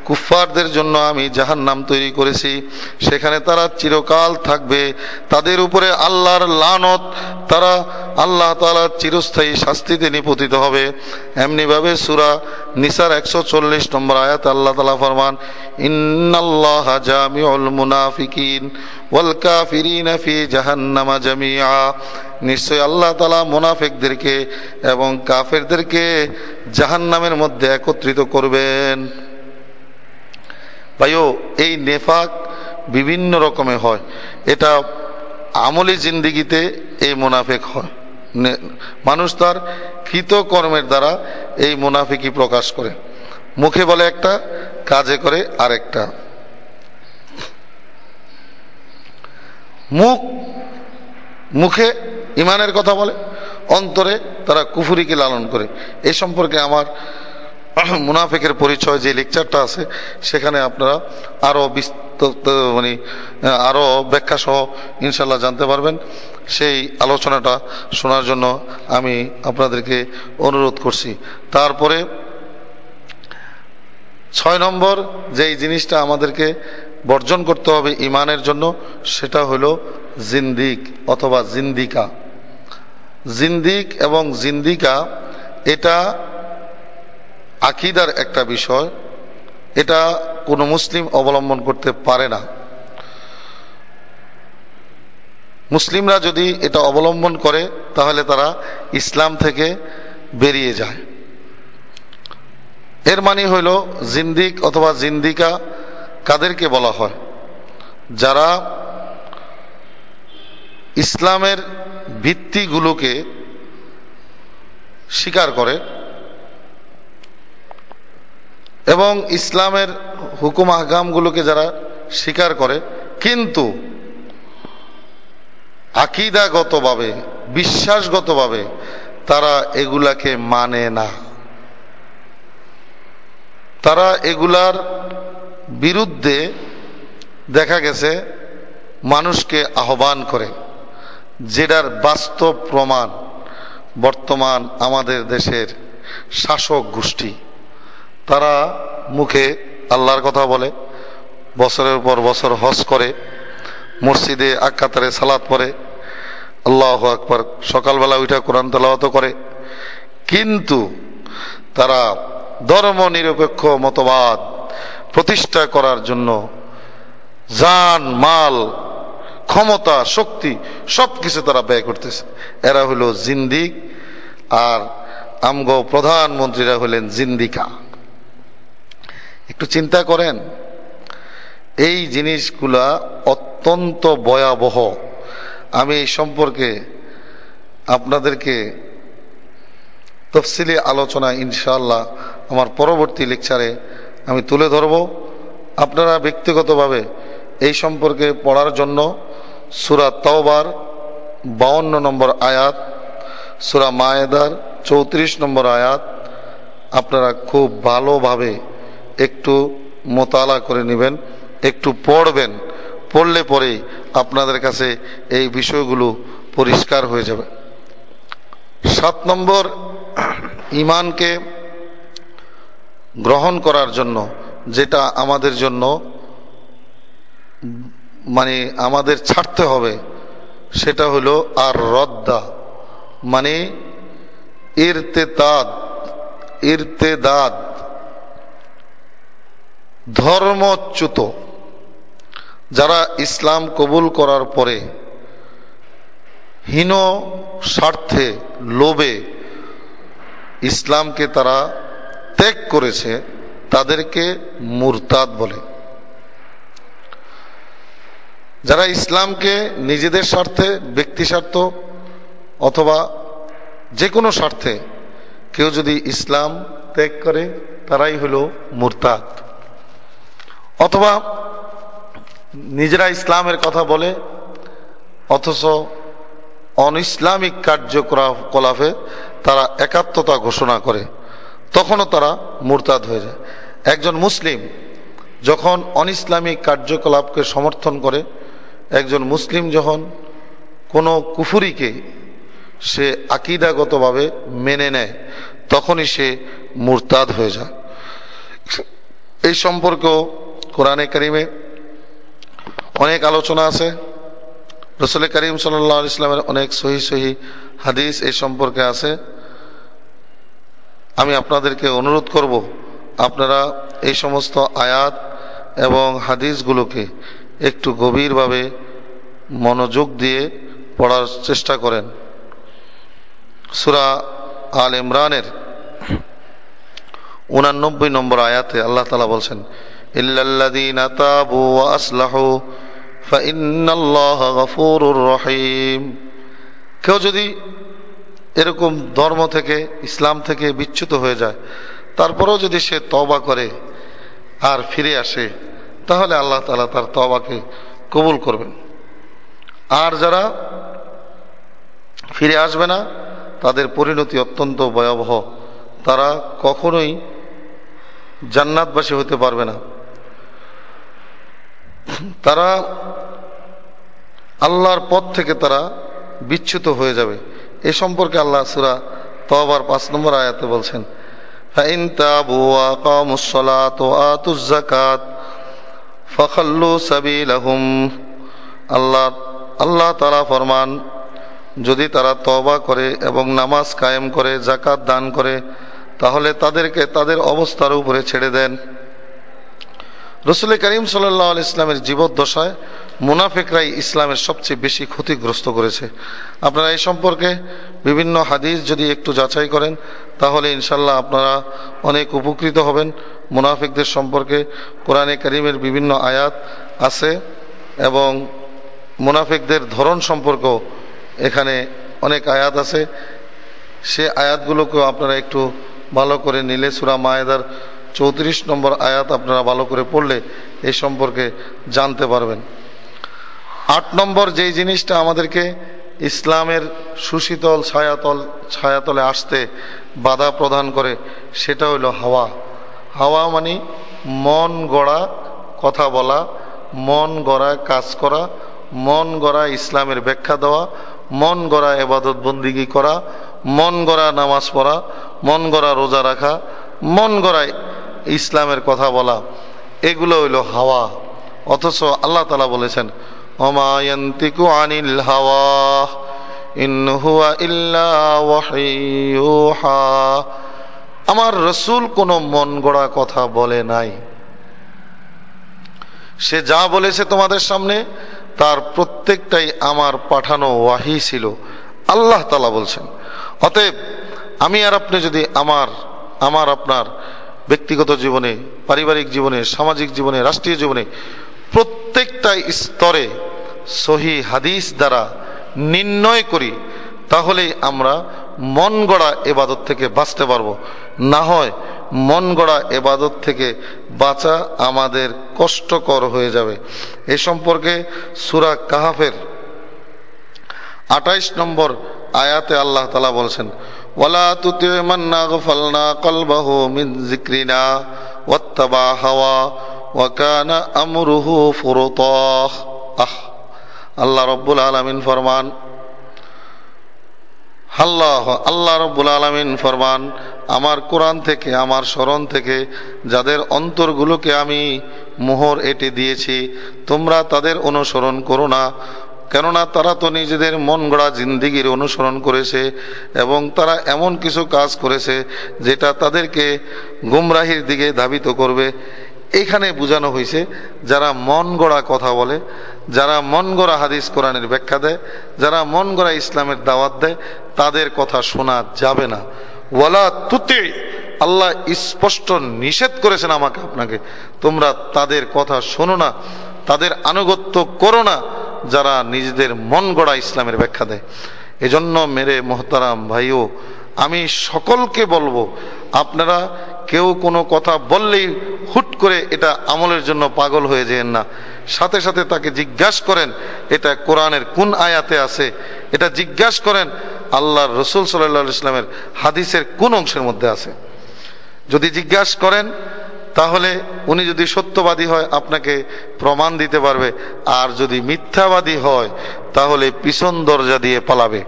কুফফারদের জন্য আমি জাহান নাম তৈরি করেছি। সেখানে তারা চিরকাল থাকবে। তাদের উপরে আল্লাহর লানত, তারা আল্লাহ তালা চিরস্থায়ী শাস্তিতে নিপতিত হবে। এমনিভাবে সুরা নিসার একশো চল্লিশ নম্বর আয়াত আল্লাহ তালা ফরমান, ইন্নাল্লাহ জামিউল মুনাফিকিন ওয়াল কাফিরিনা ফি জাহান্নামা জামিআ। নিশ্চয় আল্লাহ তালা মুনাফিকদেরকে এবং কাফেরদেরকে জাহান্নামের মধ্যে একত্রিত করবেন। ভাইও এই নেফাক বিভিন্ন রকমের হয়। এটা আমলি জিন্দিগিতে এই মুনাফেক হয়। মানুষ তার কৃতকর্মের দ্বারা এই মুনাফিকি প্রকাশ করে। মুখে বলে একটা, কাজে করে আরেকটা। মুখ, মুখে ইমানের কথা বলে, অন্তরে তারা কুফুরিকে লালন করে। এই সম্পর্কে আমার মুনাফেকের পরিচয় যে লেকচারটা আছে, সেখানে আপনারা আরও বিস্তৃত মানে আরও ব্যাখ্যা সহ ইনশাল্লাহ জানতে পারবেন। সেই আলোচনাটা শোনার জন্য আমি আপনাদেরকে অনুরোধ করছি। তারপরে ছয় নম্বর যেই জিনিসটা আমাদেরকে বর্জন করতে হবে ইমানের জন্য, সেটা হলো জিন্দিক অথবা জিন্দিকা। জিন্দিক এবং জিন্দিকা, এটা আকিদার একটা বিষয়, এটা কোনো মুসলিম অবলম্বন করতে পারে না। মুসলিমরা যদি এটা অবলম্বন করে, তাহলে তারা ইসলাম থেকে বেরিয়ে যায়। এর মানে হইল, জিন্দিক অথবা জিন্দিকা কাদেরকে বলা হয়? যারা ইসলামের ভিত্তিগুলোকে স্বীকার করে এবং ইসলামের হুকুম আহকামগুলোকে যারা স্বীকার করে, কিন্তু আকিদাগতভাবে, বিশ্বাসগতভাবে তারা এগুলাকে মানে না। তারা এগুলার বিরুদ্ধে দেখা গেছে, মানুষকে আহ্বান করে, যেটার বাস্তব প্রমাণ বর্তমান আমাদের দেশের শাসক গোষ্ঠী। তারা মুখে আল্লাহর কথা বলে, বছরের পর বছর হজ করে, মসজিদে আকাতারে সালাত পরে আল্লাহ আকবর, সকালবেলা উঠে কোরআন তেলাওয়াত করে। কিন্তু তারা ধর্ম নিরপেক্ষ মতবাদ প্রতিষ্ঠা করার জন্য জান, মাল, ক্ষমতা, শক্তি সব কিছু তারা ব্যয় করতেছে। এরা হলো জিন্দিক আর আমগ প্রধানমন্ত্রীরা হলেন জিন্দিকা। একটু চিন্তা করেন। এই জিনিসগুলা অত্যন্ত ভয়াবহ। আমি এই সম্পর্কে আপনাদেরকে তফসিলি আলোচনা ইনশাল্লাহ আমার পরবর্তী লেকচারে আমি তুলে ধরব। আপনারা ব্যক্তিগতভাবে এই সম্পর্কে পড়ার জন্য সুরা তওবার বাউন্ন নম্বর আয়াত, সুরা মায়েদার চৌত্রিশ নম্বর আয়াত আপনারা খুব ভালোভাবে একটু মোতালা করে নেবেন, একটু পড়বেন, পড়লে পরেই আপনাদের কাছে এই বিষয়গুলো পরিষ্কার হয়ে যাবে। সাত নম্বর ইমানকে গ্রহণ করার জন্য, যেটা আমাদের জন্য মানে আমাদের ছাড়তে হবে, সেটা হলো আর রদ্দা মানে ইরতেদাদ ইরতেদাদ। ধর্মচ্যুত। যারা ইসলাম কবুল করার পরে হীন স্বার্থে লোভে ইসলামকে তারা ত্যাগ করেছে, তাদেরকে মুরতাদ বলে। যারা ইসলামকে নিজেদের স্বার্থে, ব্যক্তি স্বার্থ অথবা যে কোনো স্বার্থে কেউ যদি ইসলাম ত্যাগ করে, তারাই হলো মুরতাদ। অথবা নিজেরা ইসলামের কথা বলে, অথচ অন ইসলামিক কার্যকলাপে তারা একাত্মতা ঘোষণা করে, তখনও তারা মুরতাদ হয়ে যায়। একজন মুসলিম যখন অন ইসলামিক কার্যকলাপকে সমর্থন করে, একজন মুসলিম যখন কোনো কুফুরিকে সে আকিদাগতভাবে মেনে নেয়, তখনই সে মুরতাদ হয়ে যায়। এই সম্পর্কেও কোরআনে করিমে অনেক আলোচনা আছে। রসুল করিম সাল্লাহ ইসলামের অনেক সহি সহি হাদিস এই সম্পর্কে আছে। আমি আপনাদেরকে অনুরোধ করব, আপনারা এই সমস্ত আয়াত এবং হাদিসগুলোকে একটু গভীরভাবে মনোযোগ দিয়ে পড়ার চেষ্টা করেন। সুরা আল ইমরানের উনানব্বই নম্বর আয়াতে আল্লাহ তালা বলছেন ইল্লাল্লাদিন তাবু ওয়া আসলাহু রহিম। কেউ যদি এরকম ধর্ম থেকে, ইসলাম থেকে বিচ্যুত হয়ে যায়, তারপরেও যদি সে তবা করে আর ফিরে আসে, তাহলে আল্লাহ তালা তার তবাকে কবুল করবেন। আর যারা ফিরে আসবে না, তাদের পরিণতি অত্যন্ত ভয়াবহ। তারা কখনোই জান্নাতবাসী হতে পারবে না। তারা আল্লাহর পথ থেকে তারা বিচ্ছুত হয়ে যাবে। এ সম্পর্কে আল্লাহ সুরা তবার পাঁচ নম্বর আয়াতে বলছেন আল্লাহ আল্লাহ তারা ফরমান, যদি তারা তবা করে এবং নামাজ কায়েম করে জাকাত দান করে, তাহলে তাদেরকে তাদের অবস্থার উপরে ছেড়ে দেন। রসুল করিম সাল্লাহ ইসলামের জীবদ্দশায় মুনাফিকরাই ইসলামের সবচেয়ে বেশি ক্ষতিগ্রস্ত করেছে। আপনারা এই সম্পর্কে বিভিন্ন হাদিস যদি একটু যাচাই করেন, তাহলে ইনশাল্লাহ আপনারা অনেক উপকৃত হবেন। মুনাফিকদের সম্পর্কে কোরআনে করিমের বিভিন্ন আয়াত আছে এবং মুনাফিকদের ধরন সম্পর্ক এখানে অনেক আয়াত আছে। সে আয়াতগুলোকেও আপনারা একটু ভালো করে নিলে সুরা মায়েদার চৌত্রিশ নম্বর আয়াত আপনারা ভালো করে পড়লে এই সম্পর্কে জানতে পারবেন। আট নম্বর যেই জিনিসটা আমাদেরকে ইসলামের সুশীতল ছায়াতল, ছায়াতলে আসতে বাধা প্রদান করে, সেটা হইল হাওয়া। হাওয়া মানে মন গড়া কথা বলা, মন গড়া কাজ করা, মন গড়া ইসলামের ব্যাখ্যা দেওয়া, মন গড়া এবাদত বন্দিগি করা, মন গড়া নামাজ পড়া, মন গড়া রোজা রাখা, মন গড়ায় ইসলামের কথা বলা, এগুলো হইল হাওয়া। অথচ আল্লাহ তালা বলেছেন অমায়ন্তিকু আনিল হাওয়া আমার রসুল কোনো মন গড়া কথা বলে নাই। সে যা বলেছে তোমাদের সামনে, তার প্রত্যেকটাই আমার পাঠানো ওয়াহি ছিল। আল্লাহ তালা বলছেন, অতএব আমি আর আপনি যদি আমার আমার আপনার ব্যক্তিগত জীবনে, পারিবারিক জীবনে, সামাজিক জীবনে, রাষ্ট্রীয় জীবনে প্রত্যেকটা স্তরে সহি হাদিস দ্বারা নির্ণয় করি, তাহলেই আমরা মন গড়া এবাদত থেকে বাঁচতে পারব। না হয় মন গড়া এবাদত থেকে বাঁচা আমাদের কষ্টকর হয়ে যাবে। এ সম্পর্কে সুরা কাহাফের আঠাইশ নম্বর আয়াতে আল্লাহ তালা বলছেন জিক্রিনা ওয়াত্তাবা হাওয়া ওয়াকানা আমরুহু ফুরুতাহ আহ, আল্লাহ রব্বুল আলামিন ফরমান। আল্লাহ আল্লাহ রব্বুল আলমিন ফরমান, আমার কোরআন থেকে, আমার স্মরণ থেকে যাদের অন্তরগুলোকে আমি মোহর এটে দিয়েছি, তোমরা তাদের অনুসরণ করো না। কেননা তারা তো নিজেদের মন গড়া জিন্দিগির অনুসরণ করেছে এবং তারা এমন কিছু কাজ করেছে যেটা তাদেরকে গুমরাহির দিকে ধাবিত করবে। এখানে বোঝানো হয়েছে, যারা মন গড়া কথা বলে, যারা মন গড়া হাদিস কোরআনের ব্যাখ্যা দেয়, যারা মন গড়া ইসলামের দাওয়াত দেয়, তাদের কথা শোনা যাবে না। ওয়ালা তুতে, আল্লাহ স্পষ্ট নিষেধ করেছেন আমাকে, আপনাকে। তোমরা তাদের কথা শোনো না, তাদের আনুগত্য করো না যারা নিজেদের মন গড়া ইসলামের ব্যাখ্যা দেয়। এজন্য মেরে মোহতারাম ভাইও, আমি সকলকে বলব, আপনারা কেউ কোনো কথা বললেই হুট করে এটা আমলের জন্য পাগল হয়ে যেন না। সাথে সাথে তাকে জিজ্ঞাসা করেন, এটা কোরআনের কোন আয়াতে আছে? এটা জিজ্ঞাসা করেন, আল্লাহর রসুল সাল্লাহ ইসলামের হাদিসের কোন অংশের মধ্যে আছে? যদি জিজ্ঞাসা করেন তাহলে উনি যদি সত্যবাদী হয়, আপনাকে প্রমাণ দিতে পারবে। আর যদি মিথ্যাবাদী হয়, তাহলে পিছন দরজা দিয়ে পালাবে।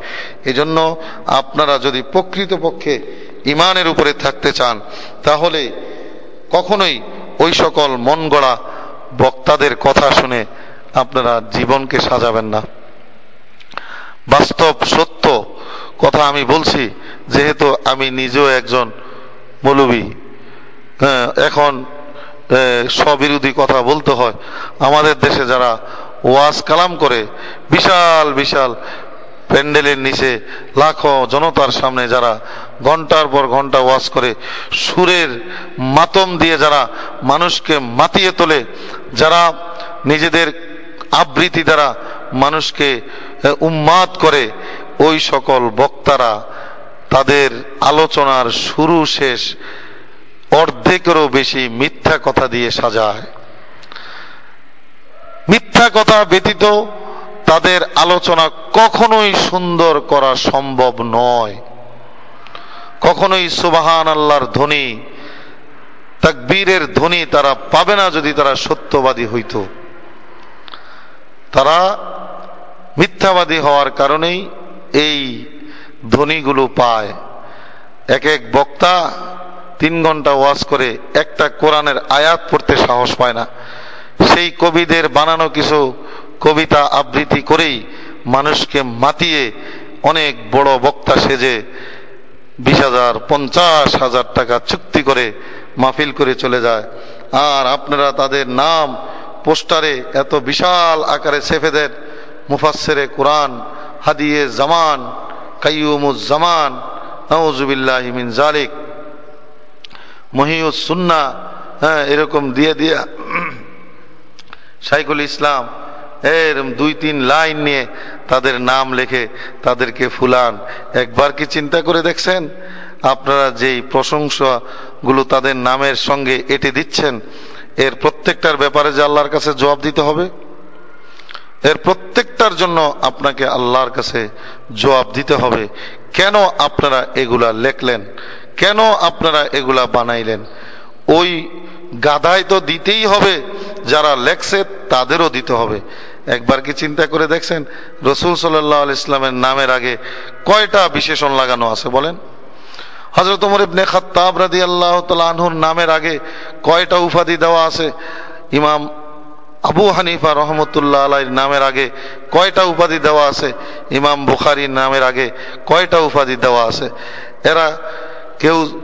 এজন্য আপনারা যদি প্রকৃতপক্ষে ইমানের উপরে থাকতে চান, তাহলে কখনোই ওই সকল মন গড়া বক্তাদের কথা শুনে আপনারা জীবনকে সাজাবেন না। বাস্তব, সত্য কথা আমি বলছি, যেহেতু আমি নিজেও একজন মৌলবী। এখন স্ববিরোধী কথা বলতে হয়। আমাদের দেশে যারা ওয়াজ কালাম করে, বিশাল বিশাল প্যান্ডেলের নিচে লাখো জনতার সামনে যারা ঘণ্টার পর ঘণ্টা ওয়াজ করে, সুরের মাতম দিয়ে যারা মানুষকে মাতিয়ে তোলে, যারা নিজেদের আবৃত্তি দ্বারা মানুষকে উন্মাদ করে, ওই সকল বক্তারা তাদের আলোচনার শুরু শেষ অর্ধেকেরও বেশি মিথ্যা কথা দিয়ে সাজায়। মিথ্যা কথা ব্যতীত তাদের আলোচনা কখনোই সুন্দর করা সম্ভব নয়। কখনোই সুবাহান আল্লাহর ধ্বনি, তাকবীরের ধ্বনি তারা পাবে না যদি তারা সত্যবাদী হইত। তারা মিথ্যাবাদী হওয়ার কারণেই এই ধ্বনিগুলো পায়। এক এক বক্তা তিন ঘণ্টা ওয়াজ করে একটা কোরআনের আয়াত পড়তে সাহস পায় না। সেই কবিদের বানানো কিছু কবিতা আবৃত্তি করেই মানুষকে মাতিয়ে অনেক বড় বক্তা সেজে বিশ হাজার, পঞ্চাশ হাজার টাকা চুক্তি করে মাহফিল করে চলে যায়। আর আপনারা তাদের নাম, পোস্টারে এত বিশাল আকারে সেফে দেন মুফাসেরে কোরআন, হাদিয়ে জামান কাইয়ুমুজ্জামান নওজুবিল্লাহ মিন জালিক মহিউস সুন্না হ্যাঁ এরকম দিয়ে দিয়া শাইকুল ইসলাম, এরম দুই তিন লাইন নিয়ে তাদের নাম লেখে, তাদেরকে ফুলান। একবার কি চিন্তা করে দেখছেন? আপনারা যেই প্রশংসা গুলো তাদের নামের সঙ্গে এটে দিচ্ছেন, এর প্রত্যেকটার ব্যাপারে যে আল্লাহর কাছে জবাব দিতে হবে? এর প্রত্যেকটার জন্য আপনাকে আল্লাহর কাছে জবাব দিতে হবে। কেন আপনারা এগুলা লেখলেন? কেন আপনারা এগুলা বানাইলেন? ওই গাধায় তো দিতেই হবে, যারা লেখছে তাদেরও দিতে হবে। একবার কি চিন্তা করে দেখছেন? রসুল সাল্লাহ ইসলামের নামের আগে কয়টা বিশেষণ লাগানো আছে বলেন? হজরত উমর ইবনে খাত্তাব রাদি আল্লাহ আনহুর নামের আগে কয়টা উপাধি দেওয়া আছে? ইমাম আবু হানিফা রহমতুল্লাহ আলাইর নামের আগে কয়টা উপাধি দেওয়া আছে? ইমাম বুখারির নামের আগে কয়টা উপাধি দেওয়া আছে? এরা কেউ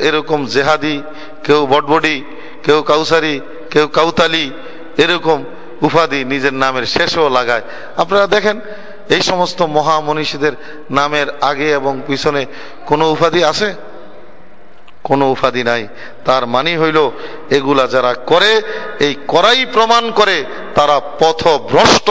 এরকম জেহাদি, কেউ বটবডি কেউ কাউসারি, কেউ কাউতালি, এরকম উপাধি নিজের নামের শেষও লাগায়। আপনারা দেখেন, এই সমস্ত মহামনীষীদের নামের আগে এবং পিছনে কোনো উপাধি আছে? কোনো উপাধি নাই। তার মানি হইল, এগুলা যারা করে, এই করাই প্রমাণ করে, তারা পথভ্রষ্ট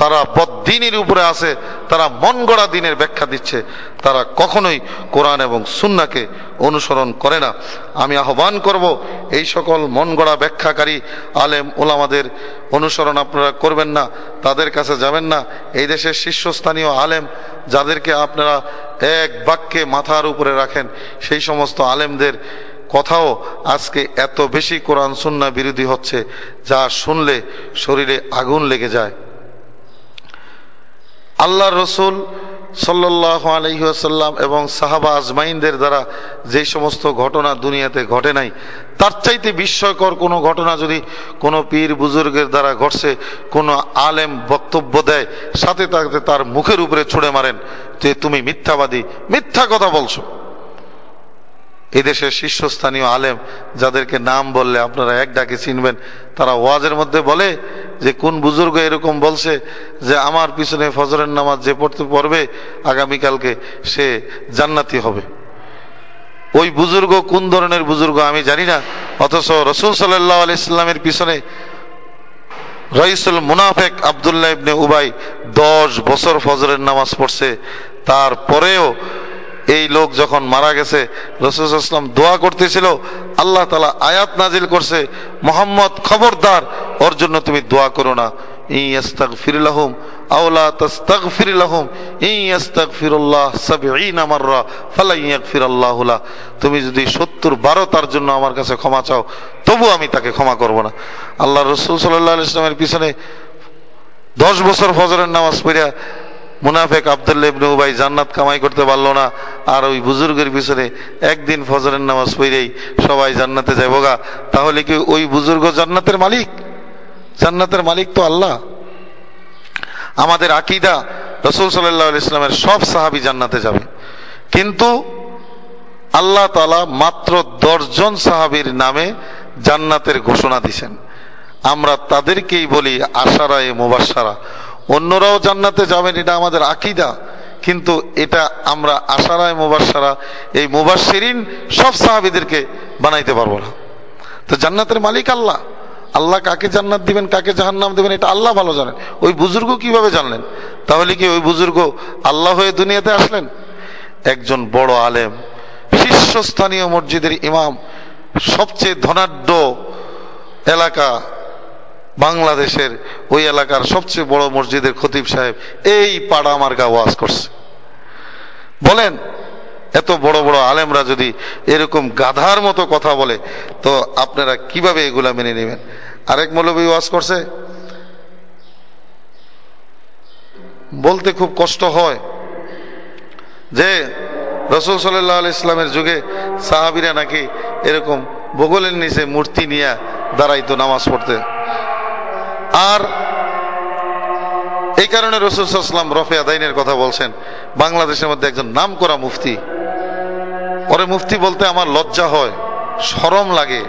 তারা বদিনের উপরে আছে, তারা মন গড়া দিনের ব্যাখ্যা দিচ্ছে, তারা কখনোই কোরআন এবং সুন্নাকে অনুসরণ করে না। আমি আহ্বান করব, এই সকল মন গড়া ব্যাখ্যাকারী, আলেম, ওলামাদের অনুসরণ আপনারা করবেন না, তাদের কাছে যাবেন না। এই দেশের শীর্ষস্থানীয় আলেম, যাদেরকে আপনারা এক বাক্যে মাথার উপরে রাখেন, সেই সমস্ত আলেমদের কথাও আজকে এত বেশি কোরআন, সুন্না বিরোধী হচ্ছে, যা শুনলে শরীরে আগুন লেগে যায়। আল্লাহ রসুল সাল্লাহ আলহিহাসাল্লাম এবং সাহাবা আজমাইনদের দ্বারা যে সমস্ত ঘটনা দুনিয়াতে ঘটে নাই, তার চাইতে বিস্ময়কর কোনো ঘটনা যদি কোনো পীর বুজুর্গের দ্বারা ঘটছে, কোনো আলেম বক্তব্য দেয়, সাথে তাকে তার মুখের উপরে ছুড়ে মারেন, যে তুমি মিথ্যাবাদী, মিথ্যা কথা বলছো। এদেশের শীর্ষস্থানীয় আলেম যাদেরকে নাম বললে আপনারা এক ডাকে চিনবেন, তারা ওয়াজের মধ্যে বলে যে, কোন বুজুর্গ এরকম বলছে যে, আমার পিছনে ফজরের নামাজ যে পড়তে পড়বে, আগামীকালকে সে জান্নাতি হবে। ওই বুজুর্গ কোন ধরনের বুজুর্গ আমি জানি না, অথচ রসুল সাল্লাহ আলি ইসলামের পিছনে রইসুল মুনাফেক আবদুল্লাহ ইবনে উবাই দশ বছর ফজরের নামাজ পড়ছে, তারপরেও এই লোক যখন মারা গেছে রসুলাম দোয়া করতেছিল, আল্লাহ তালা আয়াত নাজিল করছে, মোহাম্মদ খবরদার, ওর জন্য তুমি দোয়া করো না। ইস্তাগফির লাহুম আওলা তাস্তাগফির লাহুম ইস্তাগফিরুল্লাহ 70 মাররা ফালা ইয়াগফির আল্লাহু লা। তুমি যদি 70 বারো তার জন্য আমার কাছে ক্ষমা চাও, তবু আমি তাকে ক্ষমা করব না। আল্লাহ রসুল সাল্লাল্লাহু আলাইহি ওয়াসাল্লামের পিছনে 10 বছর ফজরের নামাজ পড়িয়া মুনাফেক আবদুল্লাহ ইবনে উবাই জান্নাত কামাই করতে পারল না, আর ওই বুজুর্গের পিছনে একদিন ফজরের নামাজ পড়েই সবাই জান্নাতে যাইব গা তাহলে কি ওই বুজুর্গ জান্নাতের মালিক? জান্নাতের মালিক তো আল্লাহ। আমাদের আকিদা, রসুল সাল্লাহ ইসলামের সব সাহাবি জান্নাতে যাবে। কিন্তু আল্লাহ তালা মাত্র দশজন সাহাবির নামে জান্নাতের ঘোষণা দিছেন। আমরা তাদেরকেই বলি আশারা এ মুবাসারা অন্যরাও জান্নাতে যাবেন, এটা আমাদের আকিদা। কিন্তু এটা আমরা আশারায় মুবাসারা এই মুবাসিরিন সব সাহাবিদেরকে বানাইতে পারব না। তো জান্নাতের মালিক আল্লাহ। আল্লাহ কাকে জান্নাত দিবেন, কাকে জাহান্নাম দিবেন, এটা আল্লাহ ভালো জানেন। ওই বুজুর্গ কীভাবে জানলেন? তাহলে কি ওই বুজুর্গ আল্লাহ হয়ে দুনিয়াতে আসলেন? একজন বড় আলেম, শীর্ষস্থানীয় মসজিদের ইমাম, সবচেয়ে ধনাঢ্য এলাকা বাংলাদেশের ওই এলাকার সবচেয়ে বড় মসজিদের খতিব সাহেব এই পাড়া মার্কা ওয়াজ করছে। বলেন, এত বড় বড় আলেমরা যদি এরকম গাধার মতো কথা বলে, তো আপনারা কীভাবে এগুলা মেনে নেবেন? আরেক মৌলবী ওয়াজ করছে, বলতে খুব কষ্ট হয় যে রসুল সাল্লাহ ইসলামের যুগে সাহাবিরা নাকি এরকম বগলের নিচে মূর্তি নিয়ে দাঁড়াইতো, নামাজ পড়তে। আর এই কারণে রসুল রসুলাম রফে আদাইনের কথা বলছেন, বাংলাদেশের মধ্যে একজন নাম করা মুফতি। পরে মুফতি বলতে আমার লজ্জা হয়, সরম লাগে।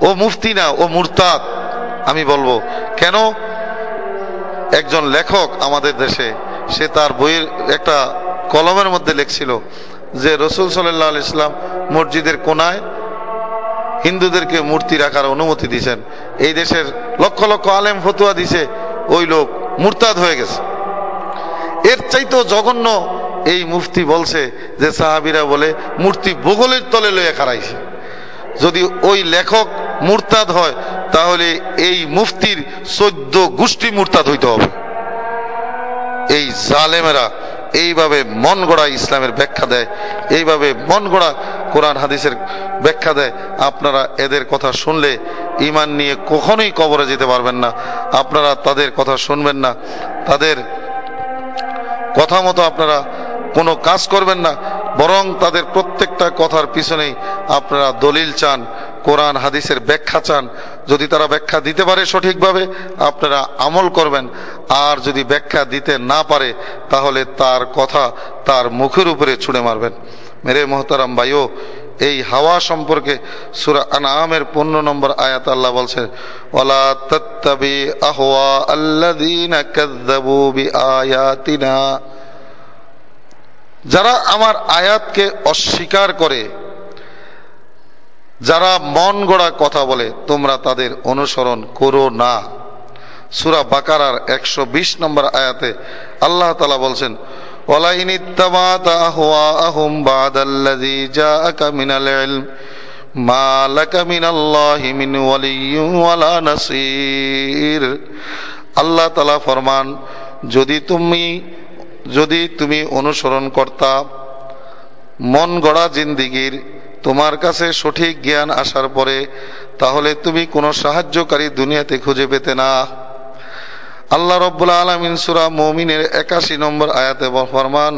ও মুফতি না, ও মুরতাদ, আমি বলব, কেন? একজন লেখক আমাদের দেশে, সে তার বইয়ের একটা কলমের মধ্যে লেখছিল যে রসুল সাল্লাহ ইসলাম মসজিদের কোনায় হিন্দুদেরকে মূর্তি রাখার অনুমতি দিয়েছেন। এই দেশের লক্ষ লক্ষ আলেম ফতুয়া দিছে, ওই লোক মুরতাদ হয়ে গেছে। এর চাইতেও জঘন্য এই মুফতি বলছে যে সাহাবিরা বলে, মূর্তি বগলের তলে লইয়া খারাইছে যদি ওই লেখক মুরতাদ হয়, তাহলে এই মুফতির চোদ্দ গোষ্ঠী মুরতাদ হইতে হবে। এই জালেমেরা এইভাবে মন গড়া ইসলামের ব্যাখ্যা দেয়, এইভাবে মন গড়া কোরআন হাদিসের ব্যাখ্যা দেয়, আপনারা এদের কথা শুনলে ইমান নিয়ে কখনোই কবরে যেতে পারবেন না। আপনারা তাদের কথা শুনবেন না। তাদের কথা মতো আপনারা কোনো কাজ করবেন না। বরং তাদের প্রত্যেকটা কথার পিছনেই আপনারা দলিল চান, কোরআন হাদিসের ব্যাখ্যা চান। যদি তারা ব্যাখ্যা দিতে পারে সঠিকভাবে, আপনারা আমল করবেন। আর যদি ব্যাখ্যা দিতে না পারে, তাহলে তার কথা তার মুখের উপরে ছুঁড়ে মারবেন। মেরে মোহতারাম ভাইও, এই হাওয়া সম্পর্কে সুরা আনামের পনেরো নম্বর আয়াত আল্লাহ বলছে ওলা তত্তাবি আহওয়া আল্লাযীনা কাযযাবু বিআয়াতিনা। যারা আমার আয়াতকে অস্বীকার করে, যারা মন গড়া কথা বলে, তোমরা তাদের অনুসরণ করো না। সুরা বাকারার একশো বিশ নম্বর আয়াতে আল্লাহ তালা বলছেন ولئن اتبعت أهواءهم بعد الذي جاءك من العلم ما لك من الله من ولي ولا نصير আল্লাহ তালা ফরমান যদি তুমি যদি তুমি অনুসরণ করতা মন গড়া জিন্দিগির তোমার কাছে সঠিক জ্ঞান আসার পরে তাহলে তুমি কোনো সাহায্যকারী দুনিয়াতে খুঁজে পেতে না আল্লাহ রব্বুল আলমিন সুরা মমিনের একাশি নম্বর আয়াতে ফরমান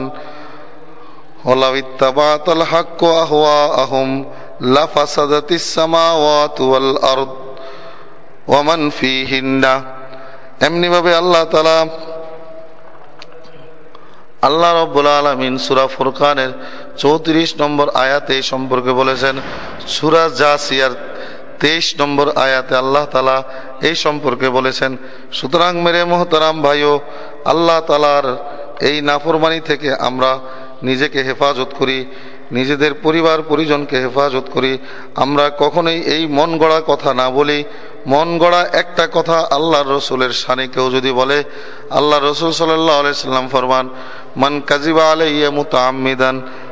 আহম এমনি ভাবে আল্লাহ তালা আল্লাহ রব্বুল আলমিন সুরা ফুরকানের চৌত্রিশ নম্বর আয়াতে সম্পর্কে বলেছেন, সুরা জাসিয়ার তেইশ নম্বর আয়াতে আল্লাহ তালা এই সম্পর্কে বলেছেন, সুতরাং মেরে মোহতারাম ভাইও, আল্লাহ তালার এই নাফরমানি থেকে আমরা নিজেকে হেফাজত করি, নিজেদের পরিবার পরিজনকে হেফাজত করি। আমরা কখনোই এই মন গড়া কথা না বলি। মন গড়া একটা কথা আল্লাহর রসুলের সানে কেউ যদি বলে, আল্লাহ রসুল সাল্লাহ আলাইসাল্লাম ফরমান, মান কাজিবা ফালিয়াতা বাউয়া মাকাদাহু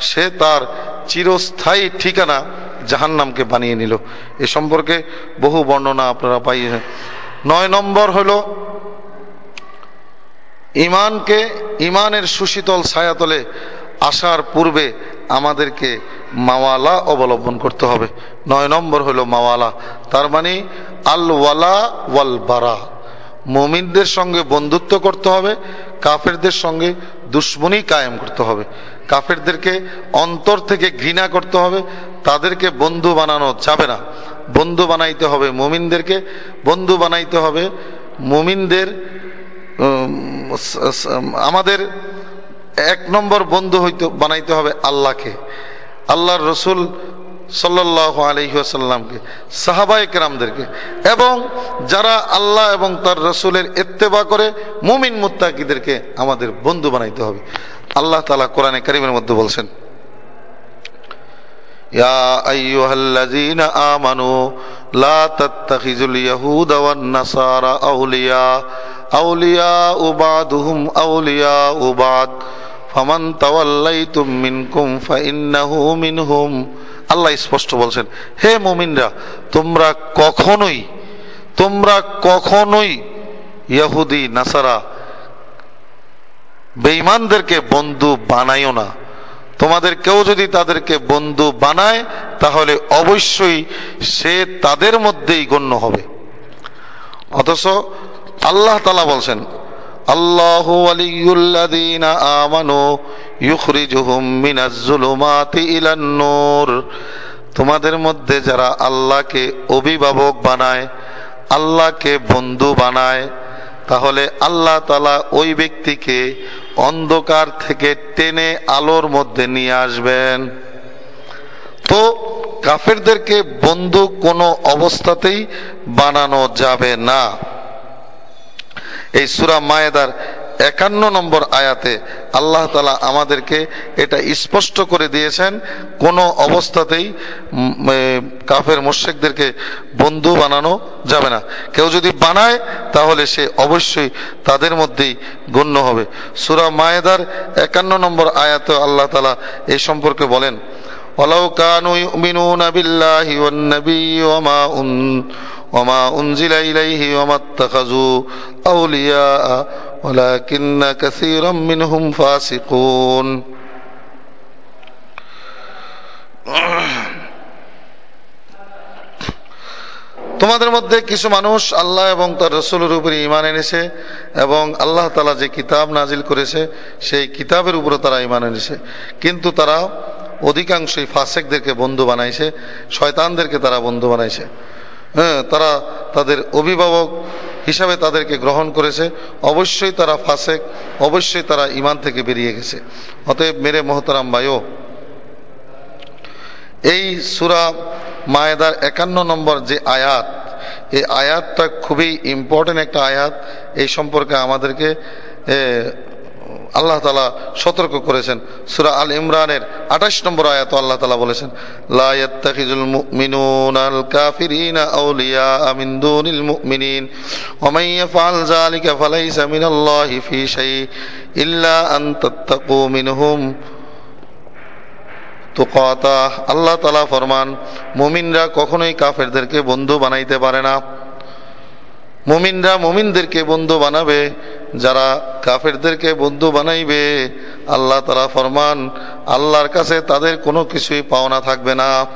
সে তার চিরস্থায়ী ঠিকানা জাহান্নামকে বানিয়ে নিল। এ সম্পর্কে বহু বর্ণনা আপনারা পাইয়েছেন। নয় নম্বর হলো ইমানকে ইমানের সুশীতল ছায়াতলে আসার পূর্বে আমাদেরকে মাওয়ালা অবলম্বন করতে হবে। নয় নম্বর হলো মাওয়ালা। তার মানে আল ওয়ালা ওয়াল বারা মমিনদের সঙ্গে বন্ধুত্ব করতে হবে, কাফেরদের সঙ্গে দুশ্মনী কায়েম করতে হবে। কাফেরদেরকে অন্তর থেকে ঘৃণা করতে হবে, তাদেরকে বন্ধু বানানো যাবে না। বন্ধু বানাইতে হবে মুমিনদেরকে, বন্ধু বানাইতে হবে মুমিনদের আমাদের এক নম্বর বন্ধু হইতে, বানাইতে হবে আল্লাহকে। আল্লাহর রসুল সাল্লাহ আলহিহাসাল্লামকে সাহাবাই কেরামদেরকে এবং যারা আল্লাহ এবং তার রসুলের এত্তেবা করে মুমিন মুত্তাকিদেরকে আমাদের বন্ধু বানাইতে হবে আল্লাহ তালা কোরআনে কারিমের মধ্যে বলছেন يا أيها الذين آمنوا لا تتخذوا اليهود والنصارى أولياء أولياء بعضهم أولياء بعض فمن توليتم منكم فإنه منهم আল্লাহ স্পষ্ট বলছেন, হে মুমিনরা, তোমরা কখনোই তোমরা কখনোই ইহুদি, নাসারা, বেঈমানদেরকে বন্ধু বানাইও না। তোমাদের কেউ যদি তাদেরকে বন্ধু বানায়, তাহলে অবশ্যই সে তাদের মধ্যেই গণ্য হবে। অথচ আল্লাহ তালা বলছেন, আল্লাহ আমানু ইউখরিজুহুম মিনাজ ইলান নূর। তোমাদের মধ্যে যারা আল্লাহকে অভিভাবক বানায়, আল্লাহকে বন্ধু বানায়, তাহলে আল্লাহ তালা ওই ব্যক্তিকে অন্ধকার থেকে টেনে আলোর মধ্যে নিয়ে আসবেন। তো কাফেরদেরকে বন্ধু কোনো অবস্থাতেই বানানো যাবে না। এই সুরা মায়েদার একান্ন নম্বর আয়াতে আল্লাহ তালা আমাদেরকে এটা স্পষ্ট করে দিয়েছেন কোনো অবস্থাতেই কাফের মোশেকদেরকে বন্ধু বানানো যাবে না কেউ যদি বানায় তাহলে সে অবশ্যই তাদের মধ্যেই গণ্য হবে সুরা মায়েদার একান্ন নম্বর আয়াতে আল্লাহ তালা এই সম্পর্কে বলেন ولو كانوا يؤمنون بالله والنبي وما وما أنزل إليه وما اتخذوا أولياء ولكن كثيرا منهم فاسقون তোমাদের মধ্যে কিছু মানুষ আল্লাহ এবং তার রসুলের উপরে ইমান এনেছে এবং আল্লাহ তালা যে কিতাব নাজিল করেছে সেই কিতাবের উপরে তারা ইমান এনেছে কিন্তু তারা অধিকাংশই ফাসেকদেরকে বন্ধু বানাইছে শয়তানদেরকে তারা বন্ধু বানাইছে হ্যাঁ তারা তাদের অভিভাবক হিসাবে তাদেরকে গ্রহণ করেছে। অবশ্যই তারা ফাসেক, অবশ্যই তারা ইমান থেকে বেরিয়ে গেছে। অতএব মেরে মহতারাম বায়ো এই সুরা মায়েদার একান্ন নম্বর যে আয়াত, এই আয়াতটা খুবই ইম্পর্টেন্ট একটা আয়াত। এই সম্পর্কে আমাদেরকে আল্লাহ তালা সতর্ক করেছেন। সুরা আল ইমরানের আঠাশ নম্বর আয়াত আল্লাহ তালা বলেছেন লায়াত্তাখিজুল মুমিনুনাল কাফিরিনা আউলিয়া মিন দুনিল মুমিনিন মান ফালাইসা মিনাল্লাহি ফি শাই ইল্লা আন তাত্তাকু মিনহুম। তুকাতা, আল্লাহ তালা ফরমান, মুমিনরা কখনোই কাফেরদেরকে বন্ধু বানাইতে পারে না। মুমিনরা মুমিনদেরকে বন্ধু বানাবে যারা কাফেরদেরকে বন্ধু বানাইবে, আল্লাহ তারা ফরমান, আল্লাহর কাছে তাদের কোনো কিছুই পাওনা থাকবে না।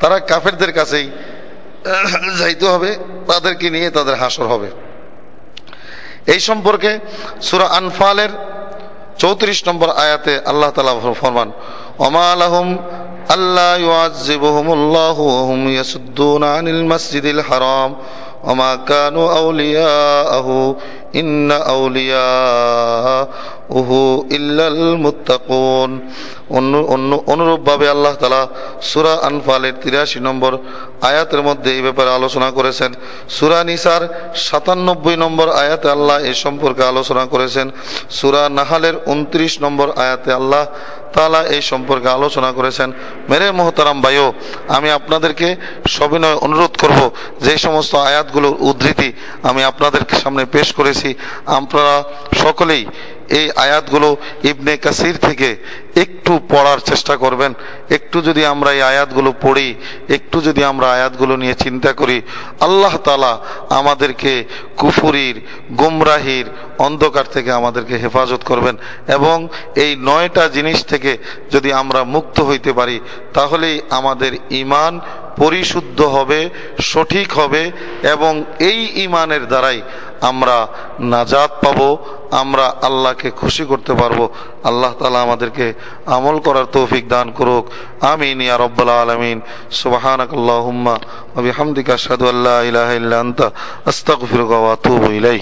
তারা কাফেরদের কাছেই যাইতে হবে, তাদেরকে নিয়ে তাদের হাসর হবে। এই সম্পর্কে সুরা আনফালের চৌত্রিশ নম্বর আয়াতে আল্লাহ তালা ফরমান ওমালাহুম আল্লাহ হুম ইয়াসুদ্দুনা আনিল মাসজিদিল হারাম ইন্না আউলিয়া উহু ইল্লাল মুত্তাকুন। অন্য অনুরূপ ভাবে আল্লাহ তালা সুরা আনফালের তিরাশি নম্বর আয়াতের মধ্যে এই ব্যাপারে আলোচনা করেছেন। সুরা নিসার সাতানব্বই নম্বর আয়াতে আল্লাহ এ সম্পর্কে আলোচনা করেছেন। সুরা নাহালের উনত্রিশ নম্বর আয়াতে আল্লাহ তালা এই সম্পর্কে আলোচনা করেছেন, মেরে মোহতারাম ভাইও, আমি আপনাদেরকে সবিনয় অনুরোধ করব, যে সমস্ত আয়াতগুলোর উদ্ধৃতি আমি আপনাদের সামনে পেশ করেছি, আপনারা সকলেই এই আয়াতগুলো ইবনে কাসির থেকে একটু পড়ার চেষ্টা করবেন। একটু যদি আমরা এই আয়াতগুলো পড়ি, একটু যদি আমরা আয়াতগুলো নিয়ে চিন্তা করি, আল্লাহ তালা আমাদেরকে কুফুরির, গুমরাহির অন্ধকার থেকে আমাদেরকে হেফাজত করবেন এবং এই নয়টা জিনিস থেকে যদি আমরা মুক্ত হইতে পারি, তাহলেই আমাদের ইমান পরিশুদ্ধ হবে, সঠিক হবে এবং এই ইমানের দ্বারাই আমরা নাজাত পাবো। আমরা আল্লাহকে খুশি করতে পারব। আল্লাহ তালা আমাদেরকে আমল করার তৌফিক দান করুক। আমিন ইয়া রব্বাল আলমিন। সুবহানাক আল্লাহুম্মা আবি হামদিকা আশহাদু আল্লা ইলাহা ইল্লা আস্তাগফিরুকা ওয়া আতুবু ইলাইক।